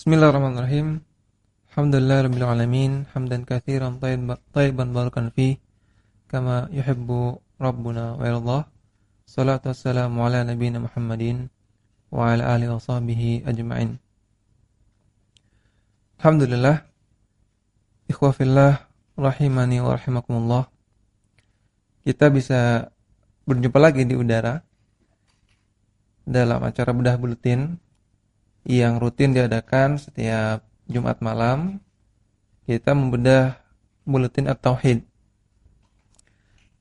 Bismillahirrahmanirrahim. Alhamdulillah rabbil alamin, hamdan katsiran thayyiban barakan fi kama yuhibbu rabbuna wa yardah. Salatu wassalamu ala nabiyyina Muhammadin wa ala alihi wa sahbihi ajma'in. Alhamdulillah. Ikhwah fillah rahimani wa rahimakumullah. Kita bisa berjumpa lagi di udara dalam acara bedah buletin yang rutin diadakan setiap Jumat malam kita membedah buletin at-tauhid.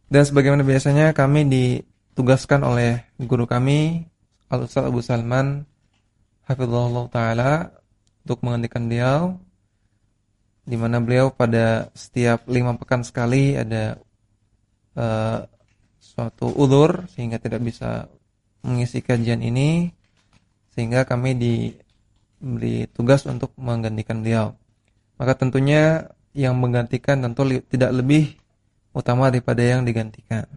Dan sebagaimana biasanya kami ditugaskan oleh guru kami Al-Ustaz Abu Salman hafizahullah taala untuk menghentikan beliau di mana beliau pada setiap lima pekan sekali ada uh, suatu udur sehingga tidak bisa mengisi kajian ini sehingga kami diberi tugas untuk menggantikan beliau. Maka tentunya yang menggantikan tentu tidak lebih utama daripada yang digantikan.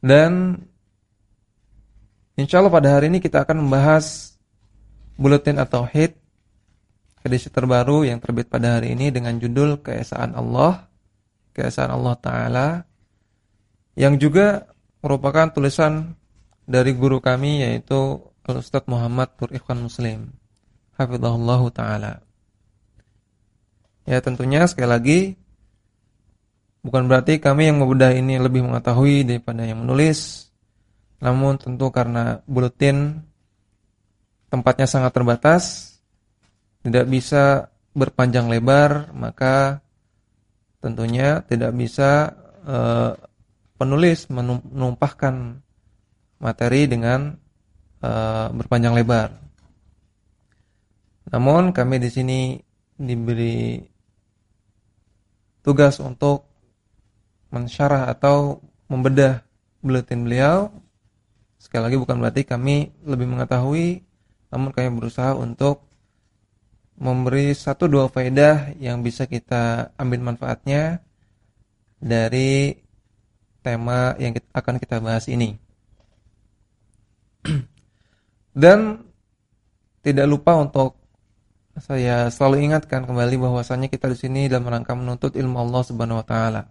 Dan insya Allah pada hari ini kita akan membahas buletin atau hit edisi terbaru yang terbit pada hari ini dengan judul Keesaan Allah, Keesaan Allah Ta'ala yang juga merupakan tulisan dari guru kami yaitu Al-Ustaz Muhammad Tur Ikhwan Muslim. Hafizahullah Ta'ala. Ya tentunya sekali lagi Bukan berarti kami yang membedah ini lebih mengetahui daripada yang menulis. Namun tentu karena buletin Tempatnya sangat terbatas Tidak bisa berpanjang lebar Maka tentunya tidak bisa uh, penulis menumpahkan materi dengan uh, berpanjang lebar. Namun kami di sini diberi tugas untuk mensyarah atau membedah buletin beliau. Sekali lagi bukan berarti kami lebih mengetahui, namun kami berusaha untuk memberi satu dua faedah yang bisa kita ambil manfaatnya dari tema yang akan kita bahas ini. Dan tidak lupa untuk saya selalu ingatkan kembali bahwasanya kita di sini dalam rangka menuntut ilmu Allah Subhanahu wa taala.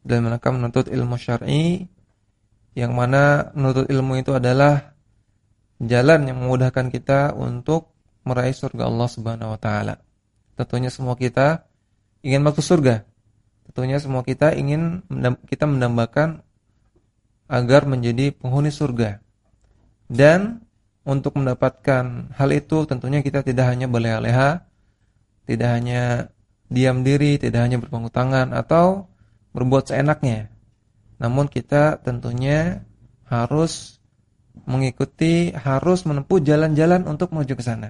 Dalam rangka menuntut ilmu syar'i yang mana menuntut ilmu itu adalah jalan yang memudahkan kita untuk meraih surga Allah Subhanahu wa taala. Tentunya semua kita ingin masuk surga. Tentunya semua kita ingin kita mendambakan agar menjadi penghuni surga. Dan untuk mendapatkan hal itu tentunya kita tidak hanya berleha-leha, tidak hanya diam diri, tidak hanya berpangku tangan atau berbuat seenaknya. Namun kita tentunya harus mengikuti, harus menempuh jalan-jalan untuk menuju ke sana.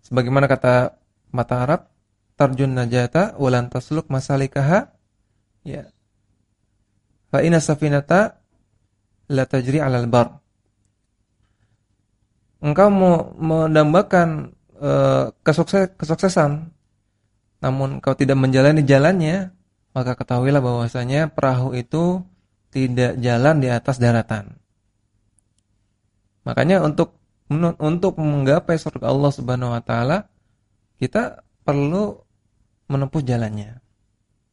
Sebagaimana kata mata Arab, tarjun najata walan tasluk masalikaha ya. Fa inna safinata la tajri 'alal bar engkau mau mendambakan uh, kesukses, kesuksesan namun engkau tidak menjalani jalannya maka ketahuilah bahwasanya perahu itu tidak jalan di atas daratan. Makanya untuk untuk menggapai surga Allah Subhanahu wa taala kita perlu menempuh jalannya.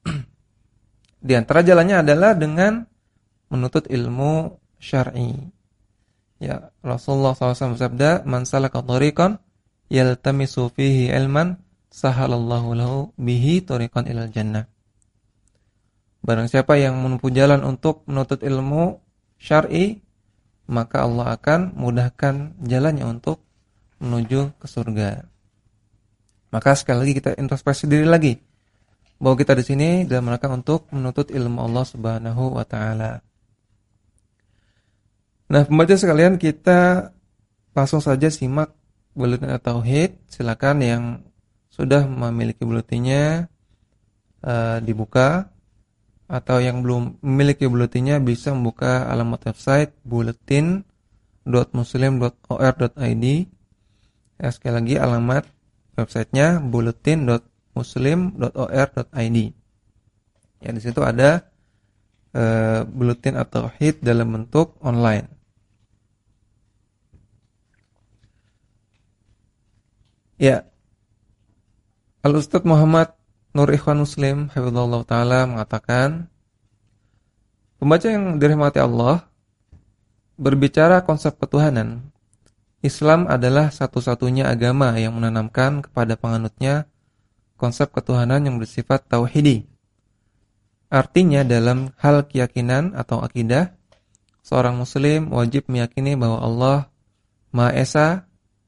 Di antara jalannya adalah dengan menuntut ilmu syar'i Ya, Rasulullah SAW bersabda, "Man salaka thariqan yaltamisu fihi ilman, sahalallahu lahu bihi thariqan ilal jannah." Barang siapa yang menempuh jalan untuk menuntut ilmu syar'i, maka Allah akan mudahkan jalannya untuk menuju ke surga. Maka sekali lagi kita introspeksi diri lagi bahwa kita di sini dalam rangka untuk menuntut ilmu Allah Subhanahu wa taala. Nah, pembaca sekalian kita langsung saja simak buletin tauhid. Silakan yang sudah memiliki buletinnya uh, dibuka atau yang belum memiliki buletinnya bisa membuka alamat website buletin.muslim.or.id. Ya, sekali lagi alamat websitenya buletin.muslim.or.id. Ya, di situ ada uh, buletin atau hit dalam bentuk online. Ya. Al-Ustaz Muhammad Nur Ikhwan Muslim Habibullah Ta'ala mengatakan Pembaca yang dirahmati Allah Berbicara konsep ketuhanan Islam adalah satu-satunya agama yang menanamkan kepada penganutnya konsep ketuhanan yang bersifat tauhidi. Artinya dalam hal keyakinan atau akidah, seorang muslim wajib meyakini bahwa Allah Maha Esa,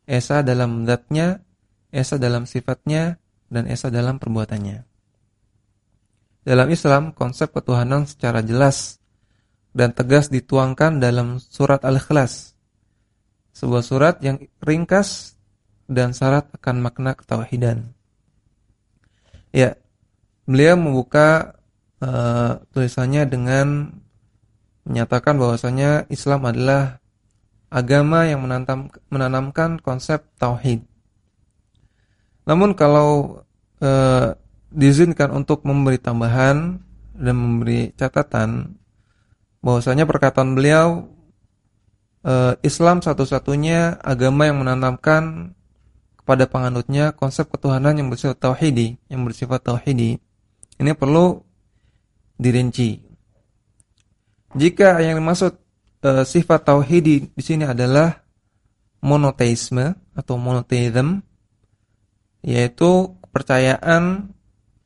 Esa dalam zatnya, Esa dalam sifatnya, dan Esa dalam perbuatannya. Dalam Islam, konsep ketuhanan secara jelas dan tegas dituangkan dalam surat Al-Ikhlas. Sebuah surat yang ringkas dan syarat akan makna ketauhidan. Ya, beliau membuka uh, tulisannya dengan menyatakan bahwasanya Islam adalah agama yang menanam, menanamkan konsep tauhid. Namun kalau uh, diizinkan untuk memberi tambahan dan memberi catatan bahwasanya perkataan beliau uh, Islam satu-satunya agama yang menanamkan kepada penganutnya konsep ketuhanan yang bersifat tauhidi, yang bersifat tauhidi. Ini perlu dirinci. Jika yang dimaksud e, sifat tauhid di sini adalah monoteisme atau monotheism yaitu kepercayaan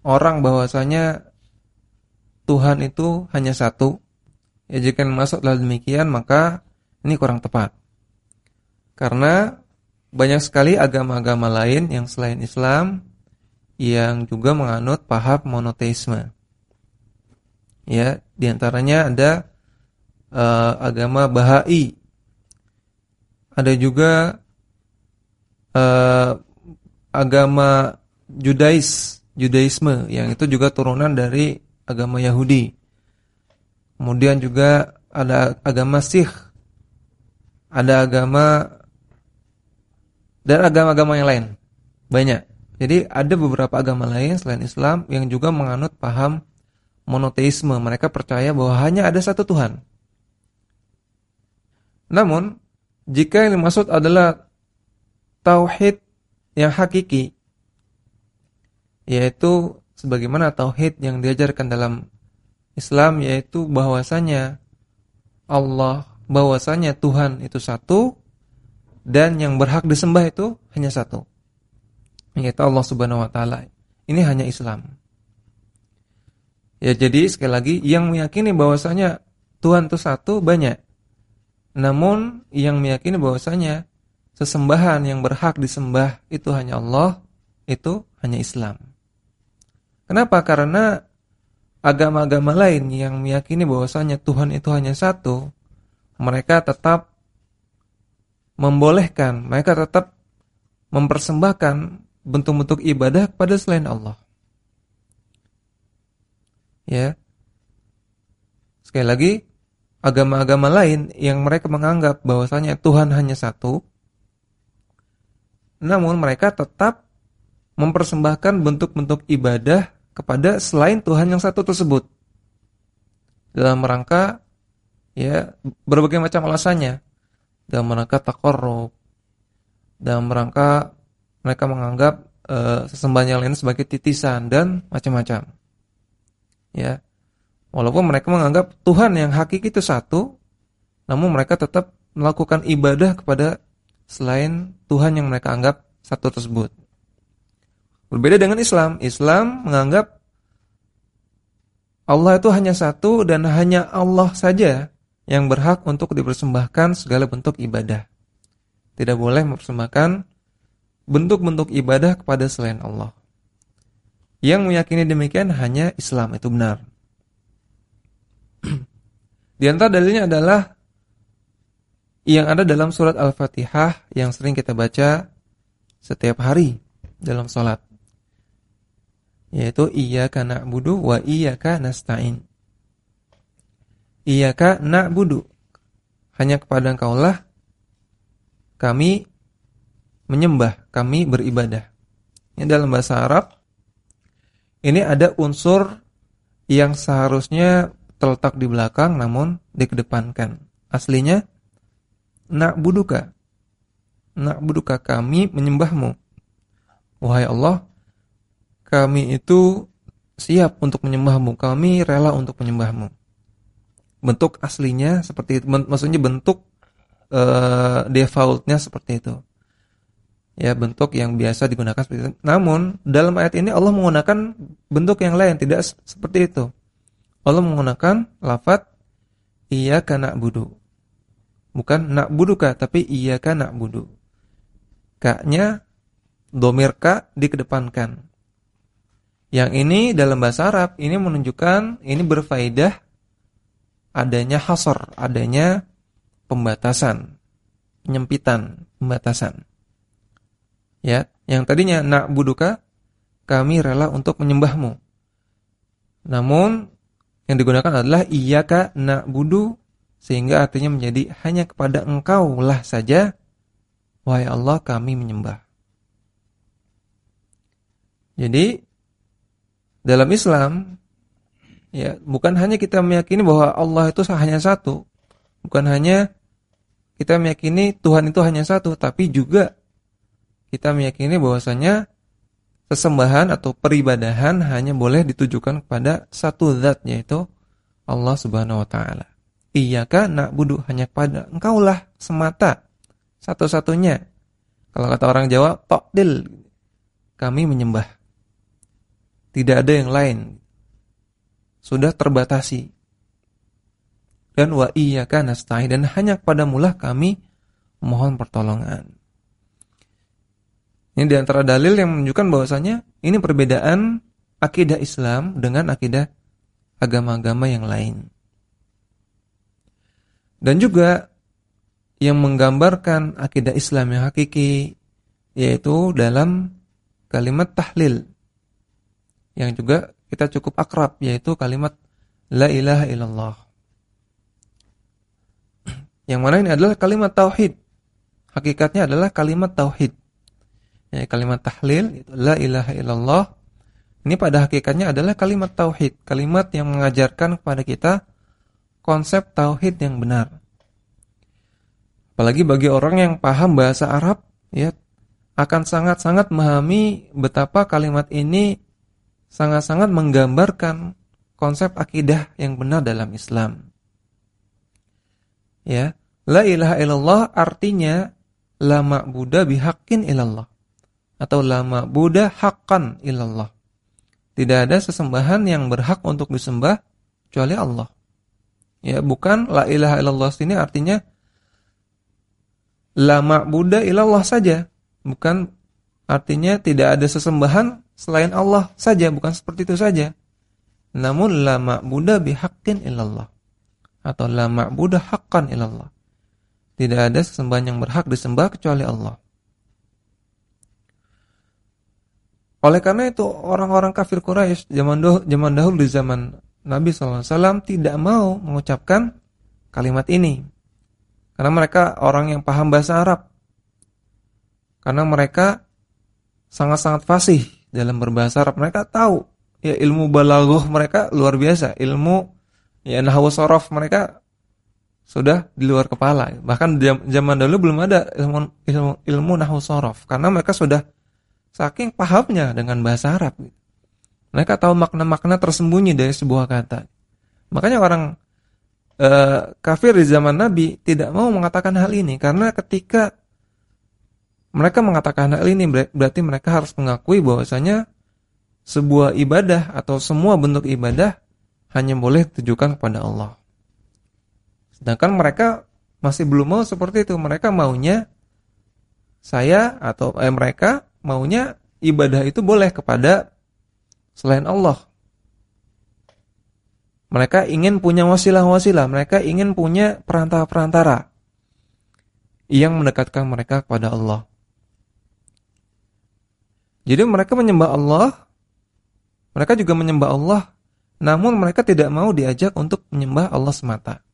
orang bahwasanya Tuhan itu hanya satu. Ya jika masuk dalam demikian maka ini kurang tepat. Karena banyak sekali agama-agama lain yang selain Islam yang juga menganut paham monoteisme. Ya, di antaranya ada uh, agama Bahai. Ada juga uh, agama Judais, Judaisme yang itu juga turunan dari agama Yahudi. Kemudian juga ada agama Sikh. Ada agama dan agama-agama yang lain. Banyak. Jadi ada beberapa agama lain selain Islam yang juga menganut paham monoteisme. Mereka percaya bahwa hanya ada satu Tuhan. Namun, jika yang dimaksud adalah tauhid yang hakiki, yaitu sebagaimana tauhid yang diajarkan dalam Islam yaitu bahwasanya Allah, bahwasanya Tuhan itu satu dan yang berhak disembah itu hanya satu. Yaitu Allah Subhanahu wa taala. Ini hanya Islam. Ya jadi sekali lagi yang meyakini bahwasanya Tuhan itu satu banyak. Namun yang meyakini bahwasanya sesembahan yang berhak disembah itu hanya Allah, itu hanya Islam. Kenapa? Karena agama-agama lain yang meyakini bahwasanya Tuhan itu hanya satu, mereka tetap membolehkan, mereka tetap mempersembahkan bentuk-bentuk ibadah kepada selain Allah. Ya. Sekali lagi, agama-agama lain yang mereka menganggap bahwasanya Tuhan hanya satu, namun mereka tetap mempersembahkan bentuk-bentuk ibadah kepada selain Tuhan yang satu tersebut. Dalam rangka ya berbagai macam alasannya. Dalam rangka takorup, dalam rangka mereka menganggap e, sesembahan yang lain sebagai titisan dan macam-macam. Ya. Walaupun mereka menganggap Tuhan yang hakiki itu satu, namun mereka tetap melakukan ibadah kepada selain Tuhan yang mereka anggap satu tersebut. Berbeda dengan Islam, Islam menganggap Allah itu hanya satu dan hanya Allah saja yang berhak untuk dipersembahkan segala bentuk ibadah. Tidak boleh mempersembahkan bentuk-bentuk ibadah kepada selain Allah. Yang meyakini demikian hanya Islam itu benar. Di antara dalilnya adalah yang ada dalam surat Al-Fatihah yang sering kita baca setiap hari dalam sholat. Yaitu iyyaka na'budu wa iyyaka nasta'in. Iyyaka na'budu. Hanya kepada Engkau lah kami menyembah, kami beribadah. Ini dalam bahasa Arab ini ada unsur yang seharusnya terletak di belakang namun dikedepankan. Aslinya nak buduka. Nak buduka kami menyembahmu. wahai Allah, kami itu siap untuk menyembahmu, kami rela untuk menyembahmu. Bentuk aslinya seperti itu, maksudnya bentuk uh, defaultnya seperti itu. Ya, bentuk yang biasa digunakan seperti itu. Namun, dalam ayat ini Allah menggunakan bentuk yang lain, tidak seperti itu. Allah menggunakan lafaz iyyaka na'budu. Bukan na'buduka, tapi iyyaka na'budu. Ka-nya domir ka dikedepankan. Yang ini dalam bahasa Arab ini menunjukkan ini berfaedah adanya hasor, adanya pembatasan, penyempitan, pembatasan. Ya, yang tadinya nak buduka, kami rela untuk menyembahmu. Namun yang digunakan adalah iyyaka budu sehingga artinya menjadi hanya kepada engkau lah saja wahai Allah kami menyembah. Jadi dalam Islam ya bukan hanya kita meyakini bahwa Allah itu hanya satu, bukan hanya kita meyakini Tuhan itu hanya satu, tapi juga kita meyakini bahwasanya sesembahan atau peribadahan hanya boleh ditujukan kepada satu zat yaitu Allah Subhanahu wa taala. Iyyaka na'budu hanya pada engkaulah semata satu-satunya. Kalau kata orang Jawa, tokdil. Kami menyembah. Tidak ada yang lain. Sudah terbatasi. Dan wa iyyaka nasta'in dan hanya kepada mulah kami mohon pertolongan. Ini di antara dalil yang menunjukkan bahwasanya ini perbedaan akidah Islam dengan akidah agama-agama yang lain. Dan juga yang menggambarkan akidah Islam yang hakiki yaitu dalam kalimat tahlil yang juga kita cukup akrab yaitu kalimat la ilaha illallah. Yang mana ini adalah kalimat tauhid. Hakikatnya adalah kalimat tauhid ya, kalimat tahlil itu la ilaha illallah ini pada hakikatnya adalah kalimat tauhid, kalimat yang mengajarkan kepada kita konsep tauhid yang benar. Apalagi bagi orang yang paham bahasa Arab, ya akan sangat-sangat memahami betapa kalimat ini sangat-sangat menggambarkan konsep akidah yang benar dalam Islam. Ya, la ilaha illallah artinya la ma'budu bihaqqin illallah atau lama Buddha hakkan ilallah. Tidak ada sesembahan yang berhak untuk disembah kecuali Allah. Ya, bukan la ilaha illallah sini artinya lama Buddha ilallah saja. Bukan artinya tidak ada sesembahan selain Allah saja, bukan seperti itu saja. Namun lama Buddha bihaqqin ilallah atau lama Buddha hakkan ilallah. Tidak ada sesembahan yang berhak disembah kecuali Allah. Oleh karena itu orang-orang kafir Quraisy zaman dahulu di zaman Nabi SAW tidak mau mengucapkan kalimat ini. Karena mereka orang yang paham bahasa Arab. Karena mereka sangat-sangat fasih dalam berbahasa Arab. Mereka tahu ya ilmu balaghah mereka luar biasa. Ilmu ya nahwu sorof mereka sudah di luar kepala. Bahkan zaman dulu belum ada ilmu ilmu, ilmu karena mereka sudah Saking pahamnya dengan bahasa Arab. Mereka tahu makna-makna tersembunyi dari sebuah kata. Makanya orang e, kafir di zaman Nabi tidak mau mengatakan hal ini karena ketika mereka mengatakan hal ini berarti mereka harus mengakui bahwasanya sebuah ibadah atau semua bentuk ibadah hanya boleh ditujukan kepada Allah. Sedangkan mereka masih belum mau seperti itu. Mereka maunya saya atau eh, mereka maunya ibadah itu boleh kepada selain Allah. Mereka ingin punya wasilah-wasilah, mereka ingin punya perantara-perantara yang mendekatkan mereka kepada Allah. Jadi mereka menyembah Allah, mereka juga menyembah Allah, namun mereka tidak mau diajak untuk menyembah Allah semata.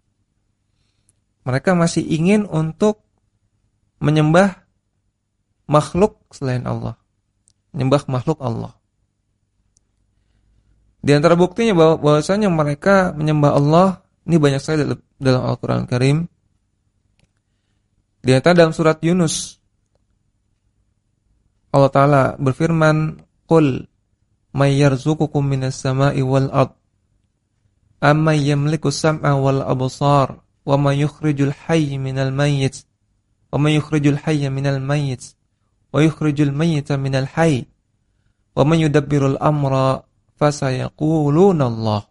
Mereka masih ingin untuk menyembah makhluk selain Allah. Menyembah makhluk Allah. Di antara buktinya bahwa bahwasanya mereka menyembah Allah ini banyak sekali dalam Al-Qur'an Al Karim. Di antara dalam surat Yunus Allah taala berfirman, "Qul may yarzuqukum minas sama'i wal ard amma yamliku sam'a wal absar wa may yukhrijul hayy minal mayyit wa may yukhrijul hayya minal mayyit wa yukhrijul mayyita minal hayy wa may yudabbirul amra Allah."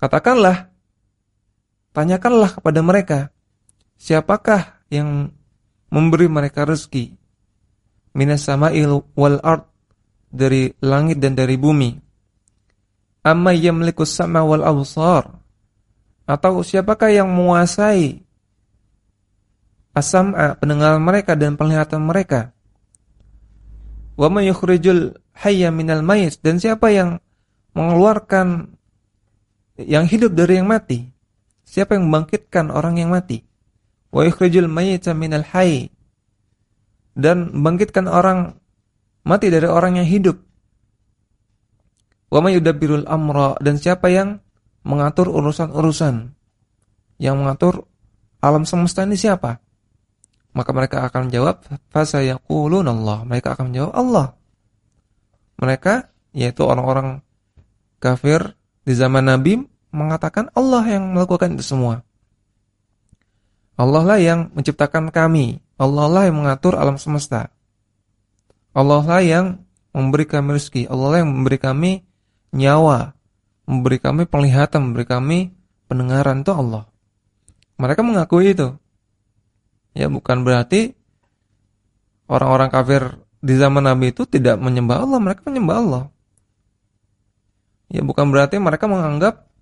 Katakanlah tanyakanlah kepada mereka siapakah yang memberi mereka rezeki minas sama'il wal ard dari langit dan dari bumi. Amma yamliku sama wal absar atau siapakah yang menguasai asam'a pendengaran mereka dan penglihatan mereka? Wa may hayya minal mayit dan siapa yang mengeluarkan yang hidup dari yang mati? Siapa yang membangkitkan orang yang mati? Wa yukhrijul minal hayy dan membangkitkan orang mati dari orang yang hidup. Wa may yudabbirul dan siapa yang mengatur urusan-urusan yang mengatur alam semesta ini siapa? Maka mereka akan menjawab Allah. Mereka akan menjawab Allah. Mereka yaitu orang-orang kafir di zaman Nabi mengatakan Allah yang melakukan itu semua. Allah lah yang menciptakan kami. Allah lah yang mengatur alam semesta. Allah lah yang memberi kami rezeki. Allah lah yang memberi kami nyawa. Memberi kami penglihatan, memberi kami pendengaran itu Allah. Mereka mengakui itu. Ya bukan berarti orang-orang kafir di zaman Nabi itu tidak menyembah Allah, mereka menyembah Allah. Ya bukan berarti mereka menganggap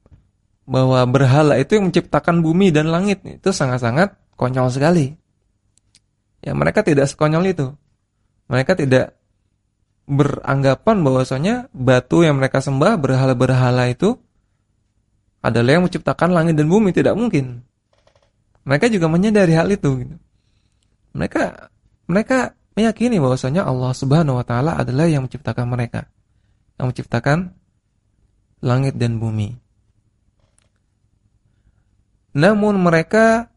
bahwa berhala itu yang menciptakan bumi dan langit itu sangat-sangat konyol sekali. Ya mereka tidak sekonyol itu. Mereka tidak beranggapan bahwasanya batu yang mereka sembah berhala-berhala itu adalah yang menciptakan langit dan bumi tidak mungkin. Mereka juga menyadari hal itu. Gitu. Mereka mereka meyakini bahwasanya Allah Subhanahu Wa Taala adalah yang menciptakan mereka, yang menciptakan langit dan bumi. Namun mereka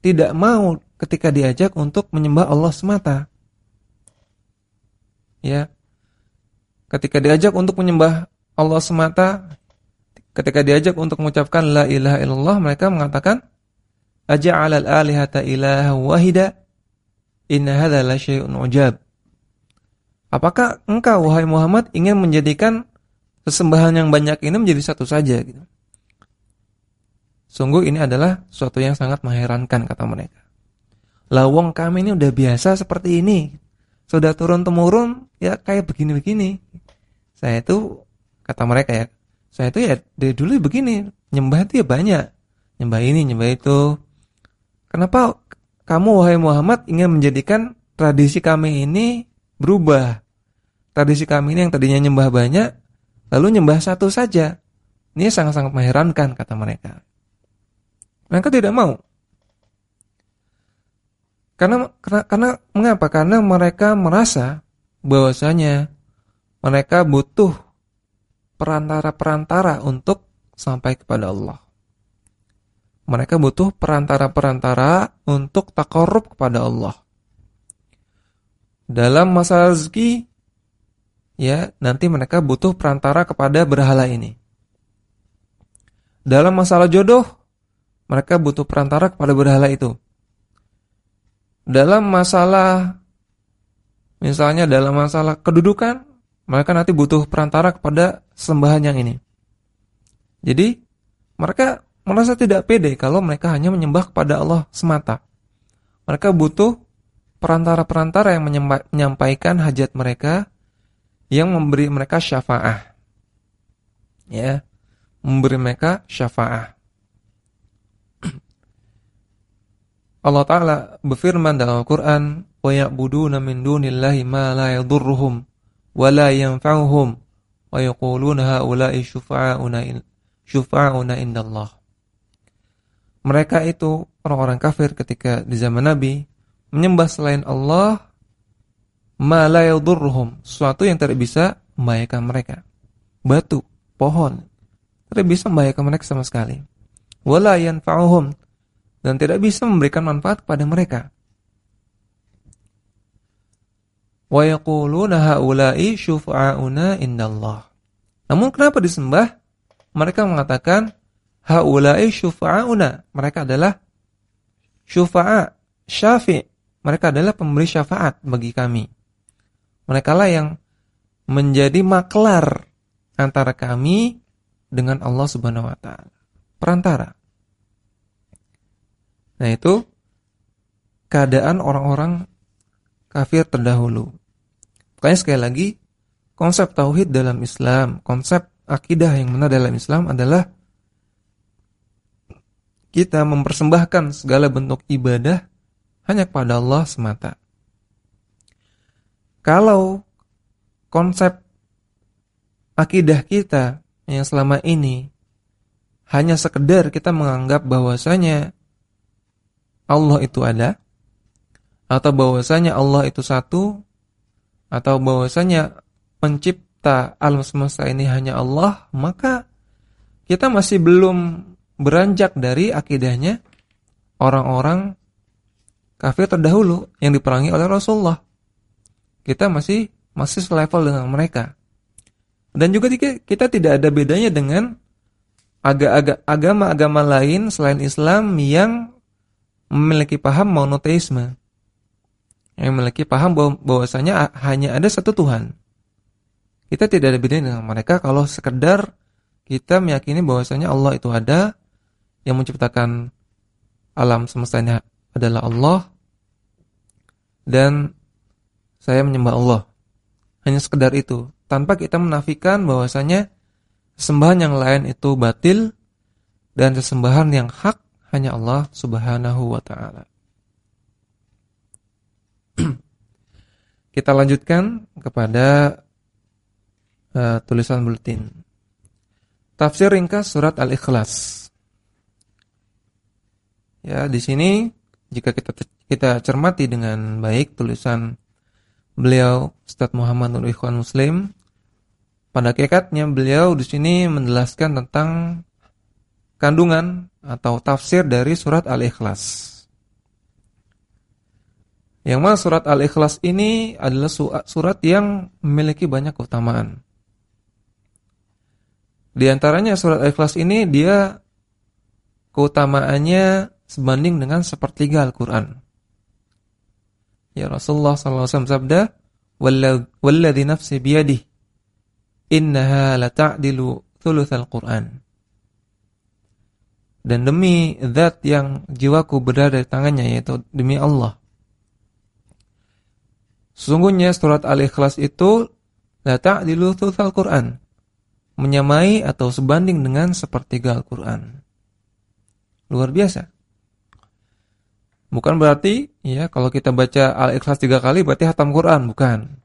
tidak mau ketika diajak untuk menyembah Allah semata. Ya. Ketika diajak untuk menyembah Allah semata, ketika diajak untuk mengucapkan la ilaha illallah, mereka mengatakan aja'alal alihata ilaha wahida inna hadza la syai'un ujab. Apakah engkau wahai Muhammad ingin menjadikan sesembahan yang banyak ini menjadi satu saja gitu? Sungguh ini adalah suatu yang sangat mengherankan kata mereka. Lawong kami ini udah biasa seperti ini. Sudah turun-temurun ya kayak begini-begini. Saya itu kata mereka ya, saya itu ya dari dulu begini, nyembah itu ya banyak. Nyembah ini, nyembah itu. Kenapa kamu wahai Muhammad ingin menjadikan tradisi kami ini berubah? Tradisi kami ini yang tadinya nyembah banyak, lalu nyembah satu saja. Ini sangat-sangat mengherankan kata mereka. Mereka tidak mau. Karena, karena karena mengapa? Karena mereka merasa bahwasanya mereka butuh perantara-perantara untuk sampai kepada Allah. Mereka butuh perantara-perantara untuk takarub kepada Allah. Dalam masalah rezeki, ya nanti mereka butuh perantara kepada berhala ini. Dalam masalah jodoh, mereka butuh perantara kepada berhala itu. Dalam masalah misalnya dalam masalah kedudukan, mereka nanti butuh perantara kepada sembahan yang ini. Jadi mereka merasa tidak pede kalau mereka hanya menyembah kepada Allah semata. Mereka butuh perantara-perantara yang menyampaikan hajat mereka yang memberi mereka syafaah. Ya, memberi mereka syafaah. Allah taala berfirman dalam Al-Qur'an, وَيَعْبُدُونَ مِنْ دُونِ dunillahi مَا لَا يَضُرُّهُمْ وَلَا يَنْفَعُهُمْ وَيَقُولُونَ هَؤُلَاءِ شُفَعَؤُنَا عِنْدَ اللَّهِ Mereka itu orang-orang kafir ketika di zaman Nabi menyembah selain Allah ma la yadurruhum, sesuatu yang tidak bisa membahayakan mereka. Batu, pohon, tidak bisa membahayakan mereka sama sekali. Wala yanfa'uhum dan tidak bisa memberikan manfaat kepada mereka. Wa yaquluna haula'i indallah. Namun kenapa disembah? Mereka mengatakan haula'i. Mereka adalah syufa'a, syafi'. Mereka adalah pemberi syafaat bagi kami. Mereka lah yang menjadi maklar antara kami dengan Allah Subhanahu wa taala. Perantara. Nah, itu keadaan orang-orang kafir terdahulu. Makanya sekali lagi, konsep tauhid dalam Islam, konsep akidah yang benar dalam Islam adalah kita mempersembahkan segala bentuk ibadah hanya kepada Allah semata. Kalau konsep akidah kita yang selama ini hanya sekedar kita menganggap bahwasanya Allah itu ada, atau bahwasanya Allah itu satu atau bahwasanya pencipta alam semesta ini hanya Allah, maka kita masih belum beranjak dari akidahnya orang-orang kafir terdahulu yang diperangi oleh Rasulullah. Kita masih masih selevel dengan mereka. Dan juga kita tidak ada bedanya dengan agama-agama lain selain Islam yang memiliki paham monoteisme yang memiliki paham bahwa bahwasanya hanya ada satu Tuhan. Kita tidak ada bedanya dengan mereka kalau sekedar kita meyakini bahwasanya Allah itu ada yang menciptakan alam semesta ini adalah Allah dan saya menyembah Allah. Hanya sekedar itu, tanpa kita menafikan bahwasanya sembahan yang lain itu batil dan sesembahan yang hak hanya Allah Subhanahu wa taala. Kita lanjutkan kepada uh, tulisan bulletin. Tafsir ringkas surat Al-Ikhlas. Ya, di sini jika kita kita cermati dengan baik tulisan beliau Ustaz Muhammad Nur Ikhwan Muslim pada kekatnya beliau di sini menjelaskan tentang kandungan atau tafsir dari surat Al-Ikhlas. Yang mana surat Al-Ikhlas ini adalah surat yang memiliki banyak keutamaan. Di antaranya surat Al-Ikhlas ini dia keutamaannya sebanding dengan sepertiga Al-Quran. Ya Rasulullah SAW sabda, Walladhi nafsi biyadih, innaha lata'dilu thuluth Al-Quran. Dan demi zat yang jiwaku berada di tangannya, yaitu demi Allah, Sesungguhnya surat Al-Ikhlas itu la ta'dilu al Qur'an. Menyamai atau sebanding dengan sepertiga Al-Qur'an. Luar biasa. Bukan berarti ya kalau kita baca Al-Ikhlas tiga kali berarti hatam Quran, bukan.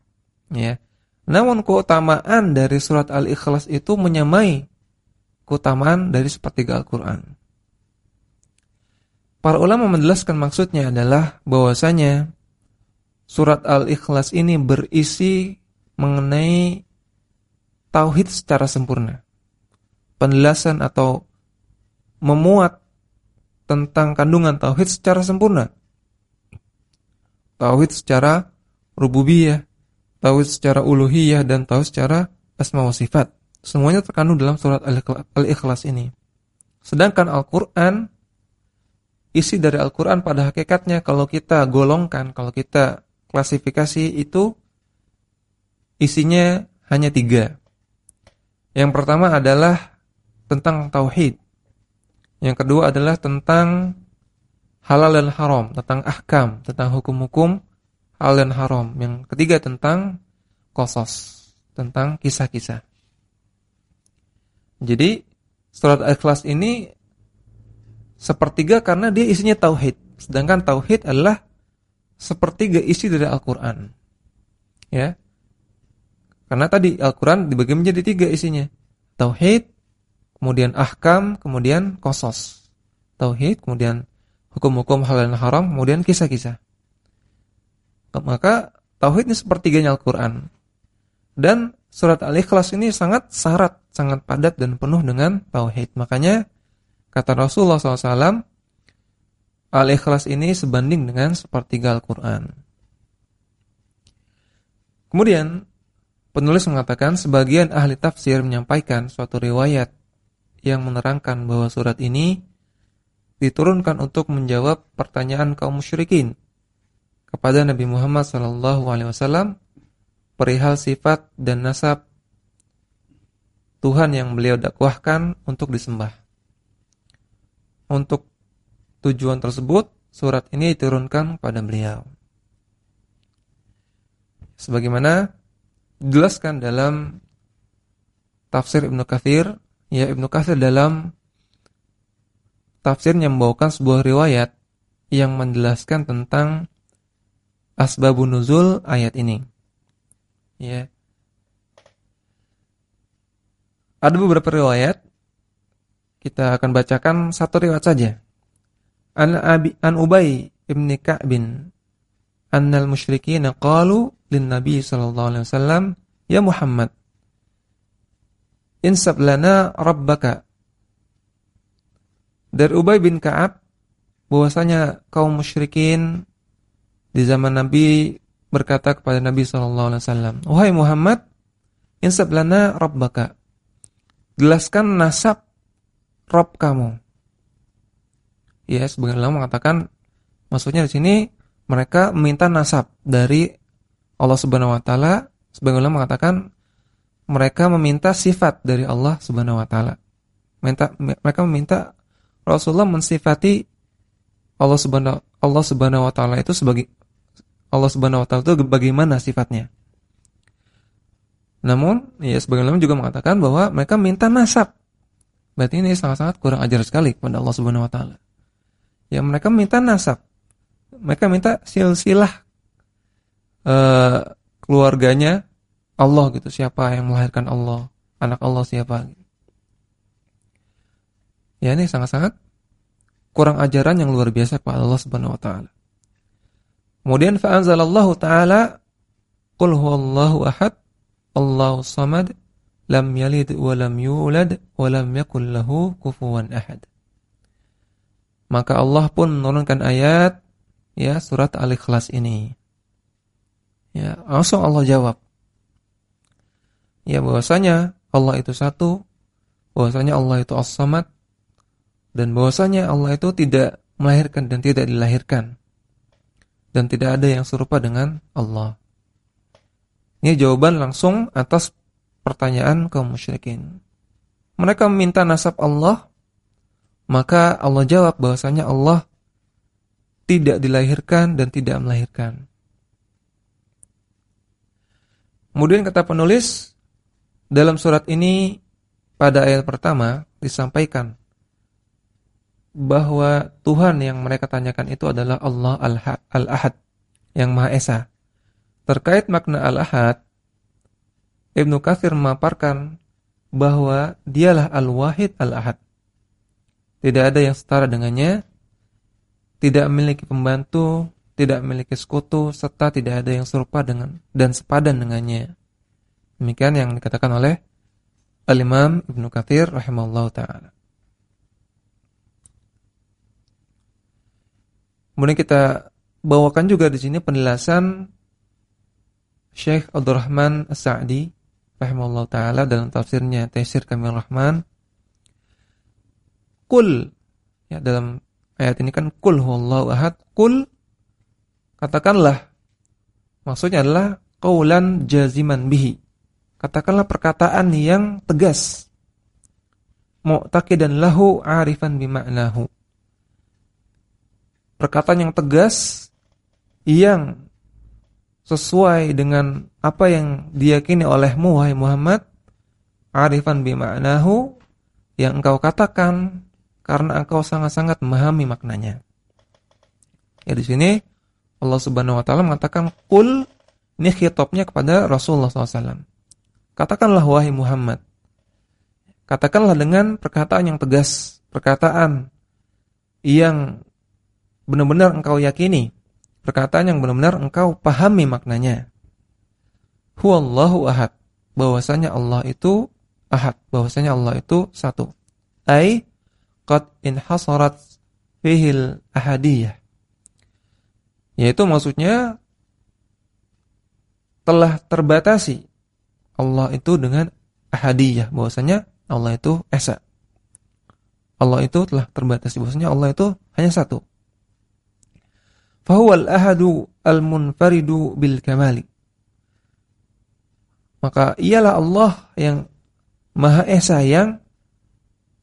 Ya. Namun keutamaan dari surat Al-Ikhlas itu menyamai keutamaan dari sepertiga Al-Qur'an. Para ulama menjelaskan maksudnya adalah bahwasanya Surat Al-Ikhlas ini berisi mengenai tauhid secara sempurna. Penjelasan atau memuat tentang kandungan tauhid secara sempurna. Tauhid secara rububiyah, tauhid secara uluhiyah dan tauhid secara asma wa sifat. Semuanya terkandung dalam surat Al-Ikhlas ini. Sedangkan Al-Qur'an isi dari Al-Qur'an pada hakikatnya kalau kita golongkan, kalau kita klasifikasi itu isinya hanya tiga. Yang pertama adalah tentang tauhid. Yang kedua adalah tentang halal dan haram, tentang ahkam, tentang hukum-hukum halal dan haram. Yang ketiga tentang kosos, tentang kisah-kisah. Jadi surat Al-Ikhlas ini sepertiga karena dia isinya tauhid. Sedangkan tauhid adalah sepertiga isi dari Al-Quran. Ya. Karena tadi Al-Quran dibagi menjadi tiga isinya. Tauhid, kemudian ahkam, kemudian kosos. Tauhid, kemudian hukum-hukum halal dan haram, kemudian kisah-kisah. Maka tauhid ini sepertiganya Al-Quran. Dan surat Al-Ikhlas ini sangat syarat, sangat padat dan penuh dengan tauhid. Makanya kata Rasulullah SAW, Al-Ikhlas ini sebanding dengan sepertiga Al-Quran. Kemudian penulis mengatakan sebagian ahli tafsir menyampaikan suatu riwayat yang menerangkan bahwa surat ini diturunkan untuk menjawab pertanyaan kaum musyrikin kepada Nabi Muhammad SAW perihal sifat dan nasab Tuhan yang beliau dakwahkan untuk disembah. Untuk tujuan tersebut, surat ini diturunkan pada beliau. Sebagaimana dijelaskan dalam tafsir Ibnu Katsir, ya Ibnu Katsir dalam tafsirnya membawakan sebuah riwayat yang menjelaskan tentang asbabun nuzul ayat ini. Ya. Ada beberapa riwayat. Kita akan bacakan satu riwayat saja. An Abi An Ubay ibn Ka'bin annal musyrikin qalu lin Nabi sallallahu alaihi wasallam, "Ya Muhammad, insab lana rabbaka." Dari Ubay bin Ka'ab bahwasanya kaum musyrikin di zaman Nabi berkata kepada Nabi sallallahu alaihi wasallam, "Wahai Muhammad, insab lana rabbaka." Jelaskan nasab Rob kamu. Ya, sebagian ulama mengatakan maksudnya di sini mereka meminta nasab dari Allah Subhanahu wa taala. Sebagian ulama mengatakan mereka meminta sifat dari Allah Subhanahu wa taala. Minta mereka meminta Rasulullah mensifati Allah Subhanahu Allah Subhanahu wa taala itu sebagai Allah Subhanahu wa taala itu bagaimana sifatnya. Namun, ya sebagian ulama juga mengatakan bahwa mereka minta nasab. Berarti ini sangat-sangat kurang ajar sekali kepada Allah Subhanahu wa taala. Ya mereka minta nasab. Mereka minta silsilah uh, keluarganya Allah gitu, siapa yang melahirkan Allah, anak Allah siapa. Ya ini sangat-sangat kurang ajaran yang luar biasa kepada Allah Subhanahu wa taala. Kemudian fa anzalallahu taala qul huwallahu ahad Allahu samad lam yalid wa lam yulad wa lam yakul lahu kufuwan ahad. Maka Allah pun menurunkan ayat ya surat Al-Ikhlas ini. Ya, langsung Allah jawab. Ya bahwasanya Allah itu satu, bahwasanya Allah itu As-Samad dan bahwasanya Allah itu tidak melahirkan dan tidak dilahirkan. Dan tidak ada yang serupa dengan Allah. Ini jawaban langsung atas pertanyaan kaum musyrikin. Mereka meminta nasab Allah, maka Allah jawab bahwasanya Allah tidak dilahirkan dan tidak melahirkan. Kemudian kata penulis dalam surat ini pada ayat pertama disampaikan bahwa Tuhan yang mereka tanyakan itu adalah Allah Al-Ahad yang Maha Esa. Terkait makna al-ahad, Ibnu Katsir memaparkan bahwa dialah al-wahid al-ahad. Tidak ada yang setara dengannya, tidak memiliki pembantu, tidak memiliki sekutu, serta tidak ada yang serupa dengan dan sepadan dengannya. Demikian yang dikatakan oleh Al-Imam Ibnu Katsir rahimahullah taala. Kemudian kita bawakan juga di sini penjelasan Syekh Abdurrahman As-Sa'di rahimahullah taala dalam tafsirnya Taisir Kamil Rahman Kul. Ya dalam ayat ini kan kul huwallahu ahad kul katakanlah. Maksudnya adalah qaulan jaziman bihi. Katakanlah perkataan yang tegas. Mu'taqidan lahu arifan bima'nahu. Perkataan yang tegas yang sesuai dengan apa yang diyakini olehmu wahai Muhammad arifan bima'nahu yang engkau katakan karena engkau sangat-sangat memahami maknanya. Ya di sini Allah Subhanahu wa taala mengatakan kul ini khitabnya kepada Rasulullah SAW. Katakanlah wahai Muhammad. Katakanlah dengan perkataan yang tegas, perkataan yang benar-benar engkau yakini perkataan yang benar-benar engkau pahami maknanya. Huwallahu ahad. Bahwasanya Allah itu ahad. Bahwasanya Allah itu satu. Ai qad inhasarat fihil ahadiyah. Yaitu maksudnya telah terbatasi Allah itu dengan ahadiyah bahwasanya Allah itu esa. Allah itu telah terbatasi bahwasanya Allah itu hanya satu. Fahuwal ahadu al-munfaridu bil kamali. Maka ialah Allah yang Maha Esa yang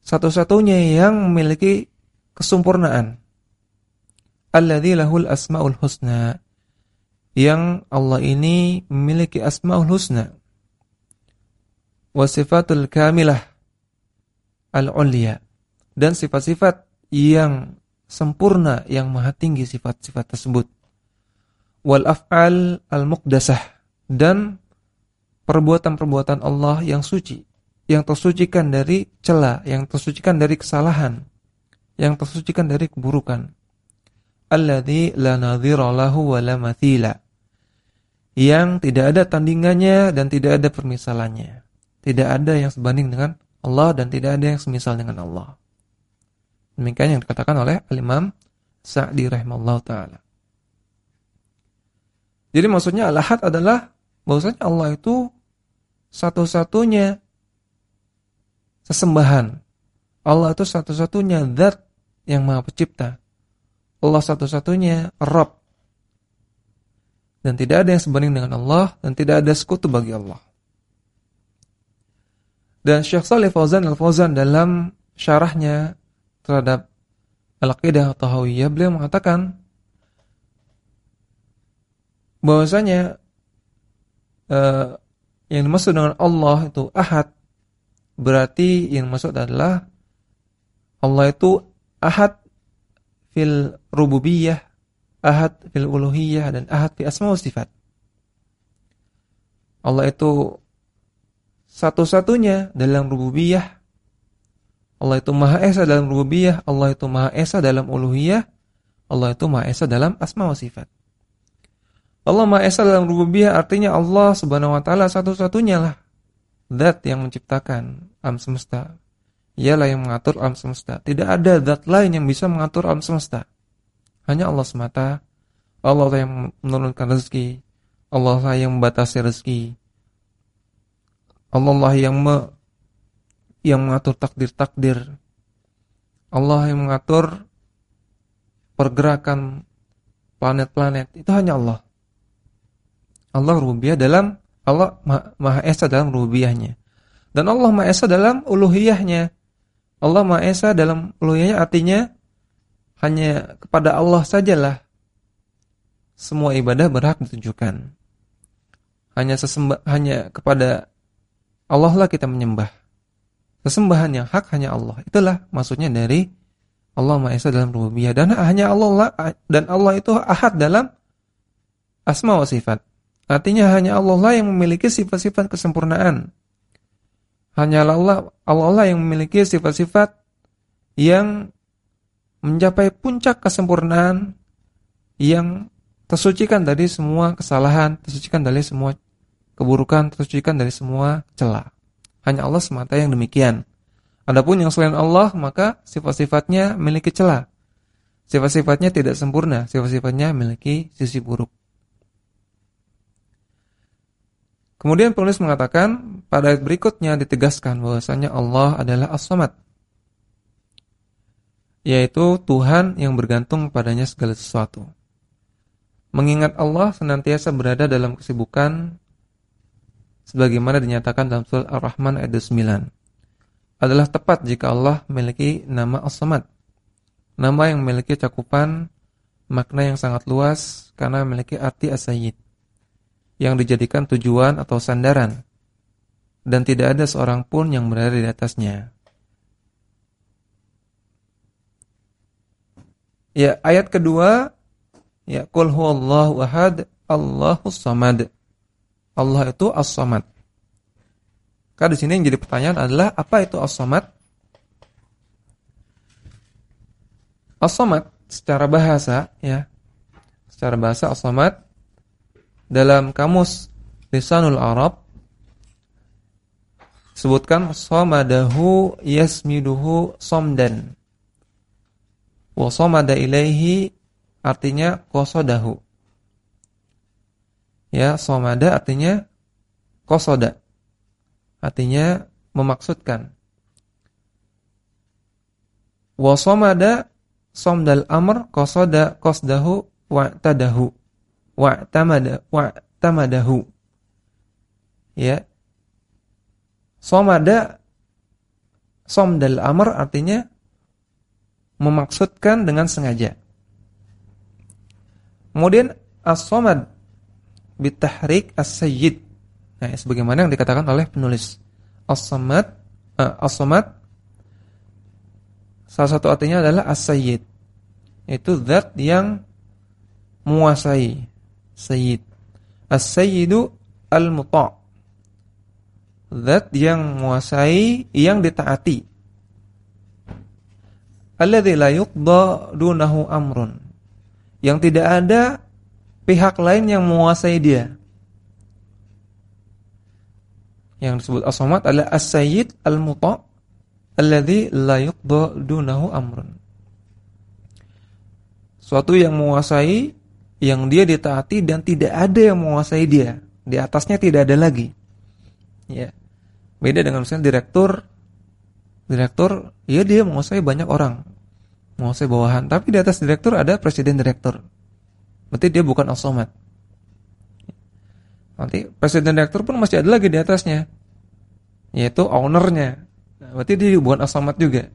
satu-satunya yang memiliki kesempurnaan. Alladzi lahul asmaul husna. Yang Allah ini memiliki asmaul husna. Wa sifatul kamilah al-ulya. Dan sifat-sifat yang sempurna yang maha tinggi sifat-sifat tersebut. Wal af'al al-muqdasah dan perbuatan-perbuatan Allah yang suci, yang tersucikan dari celah, yang tersucikan dari kesalahan, yang tersucikan dari keburukan. Alladzi la nadhira lahu wa la mathila. Yang tidak ada tandingannya dan tidak ada permisalannya. Tidak ada yang sebanding dengan Allah dan tidak ada yang semisal dengan Allah. Demikian yang dikatakan oleh Al-Imam Sa'di rahimahullah ta'ala. Jadi maksudnya Al-Ahad adalah bahwasanya Allah itu satu-satunya sesembahan. Allah itu satu-satunya zat yang maha pencipta. Allah satu-satunya Rabb. Dan tidak ada yang sebanding dengan Allah dan tidak ada sekutu bagi Allah. Dan Syekh Salih Fauzan Al-Fauzan dalam syarahnya terhadap Al-Aqidah Tahawiyah, beliau mengatakan bahwasanya uh, yang dimaksud dengan Allah itu ahad berarti yang dimaksud adalah Allah itu ahad fil rububiyah, ahad fil uluhiyah dan ahad fi asma wa sifat. Allah itu satu-satunya dalam rububiyah, Allah itu Maha Esa dalam rububiyah, Allah itu Maha Esa dalam uluhiyah, Allah itu Maha Esa dalam asma wa sifat. Allah Maha Esa dalam rububiyah artinya Allah Subhanahu wa taala satu-satunya lah zat yang menciptakan alam semesta. Ialah yang mengatur alam semesta. Tidak ada zat lain yang bisa mengatur alam semesta. Hanya Allah semata. Allah lah yang menurunkan rezeki. Allah lah yang membatasi rezeki. Allah lah yang me yang mengatur takdir-takdir. Allah yang mengatur pergerakan planet-planet. Itu hanya Allah. Allah rububiyah dalam Allah Maha Esa dalam rububiyahnya. Dan Allah Maha Esa dalam uluhiyahnya. Allah Maha Esa dalam uluhiyahnya artinya hanya kepada Allah sajalah semua ibadah berhak ditujukan. Hanya sesembah hanya kepada Allah lah kita menyembah. Sesembahan yang hak hanya Allah. Itulah maksudnya dari Allah Maha Esa dalam rububiyah dan hanya Allah lah, dan Allah itu ahad dalam asma wa sifat. Artinya hanya Allah lah yang memiliki sifat-sifat kesempurnaan. Hanya Allah Allah lah yang memiliki sifat-sifat yang mencapai puncak kesempurnaan yang tersucikan dari semua kesalahan, tersucikan dari semua keburukan, tersucikan dari semua celah. Hanya Allah semata yang demikian. Adapun yang selain Allah, maka sifat-sifatnya memiliki celah. Sifat-sifatnya tidak sempurna, sifat-sifatnya memiliki sisi buruk. Kemudian penulis mengatakan, pada ayat berikutnya ditegaskan bahwasanya Allah adalah As-Samad. Yaitu Tuhan yang bergantung padanya segala sesuatu. Mengingat Allah senantiasa berada dalam kesibukan sebagaimana dinyatakan dalam surah Ar-Rahman ayat 9 adalah tepat jika Allah memiliki nama As-Samad. Nama yang memiliki cakupan makna yang sangat luas karena memiliki arti as-sayyid yang dijadikan tujuan atau sandaran dan tidak ada seorang pun yang berada di atasnya. Ya, ayat kedua ya qul huwallahu ahad Allahus samad. Allah itu As-Samad. Karena di sini yang jadi pertanyaan adalah apa itu As-Samad? As-Samad secara bahasa ya. Secara bahasa As-Samad dalam kamus Lisanul Arab sebutkan samadahu yasmiduhu somdan. Wa samada ilaihi artinya qasadahu Ya, somada artinya kosoda. Artinya memaksudkan. Wa somada somdal amr kosoda kosdahu wa tadahu wa tamada wa tamadahu. Ya. Somada somdal amr artinya memaksudkan dengan sengaja. Kemudian as-somad bitahrik as-sayyid. Nah, sebagaimana yang dikatakan oleh penulis. As-samad uh, as-samad salah satu artinya adalah as-sayyid. Itu zat yang menguasai. Sayyid. As-sayyidu al-muta'. Zat yang menguasai, yang ditaati. Alladzi la yuqda dunahu amrun. Yang tidak ada pihak lain yang menguasai dia. Yang disebut as-samad adalah as-sayyid al-muta' alladzi la yuqda dunahu amrun. Suatu yang menguasai yang dia ditaati dan tidak ada yang menguasai dia. Di atasnya tidak ada lagi. Ya. Beda dengan misalnya direktur direktur, ya dia menguasai banyak orang. Menguasai bawahan, tapi di atas direktur ada presiden direktur. Berarti dia bukan as-somad. Nanti presiden direktur pun masih ada lagi di atasnya. Yaitu ownernya. Berarti dia bukan as-somad juga.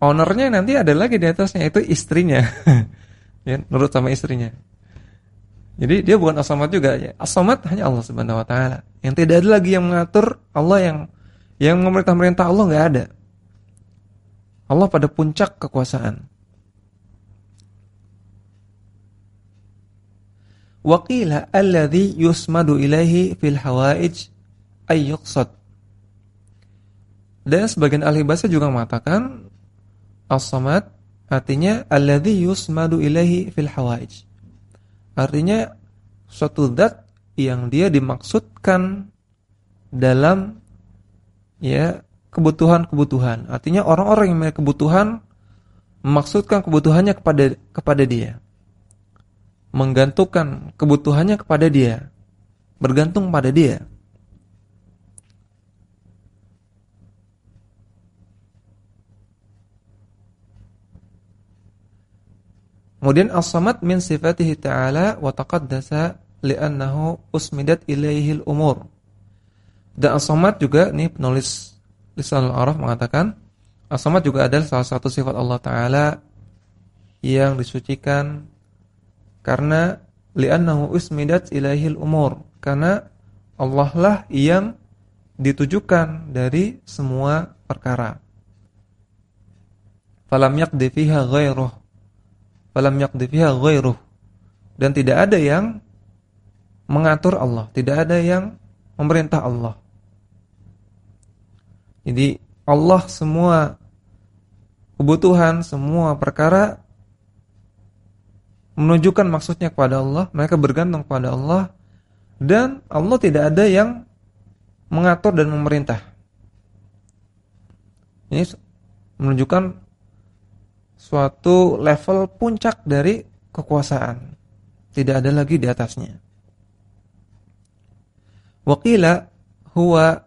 Ownernya nanti ada lagi di atasnya itu istrinya. ya, nurut sama istrinya. Jadi dia bukan as-somad juga ya. As-somad hanya Allah Subhanahu wa taala. Yang tidak ada lagi yang mengatur, Allah yang yang memerintah-merintah Allah nggak ada. Allah pada puncak kekuasaan. Waqila alladhi yusmadu ilaihi fil hawaij ayyuqsad. Dan sebagian ahli bahasa juga mengatakan as-samad artinya alladhi yusmadu ilaihi fil hawaij. Artinya suatu zat yang dia dimaksudkan dalam ya kebutuhan-kebutuhan. Artinya orang-orang yang memiliki kebutuhan memaksudkan kebutuhannya kepada kepada dia menggantungkan kebutuhannya kepada dia, bergantung pada dia. Kemudian as-samad min sifatihi ta'ala wa taqaddasa li'annahu usmidat ilaihi al-umur. Dan as-samad juga nih penulis Lisan al-Araf mengatakan as-samad juga adalah salah satu sifat Allah taala yang disucikan karena li'annahu usmidat ilahil umur. Karena Allah lah yang ditujukan dari semua perkara. Falam yaqdi fiha ghairuh. Falam yaqdi fiha ghairuh. Dan tidak ada yang mengatur Allah, tidak ada yang memerintah Allah. Jadi Allah semua kebutuhan, semua perkara menunjukkan maksudnya kepada Allah, mereka bergantung kepada Allah dan Allah tidak ada yang mengatur dan memerintah. Ini menunjukkan suatu level puncak dari kekuasaan. Tidak ada lagi di atasnya. Waqila huwa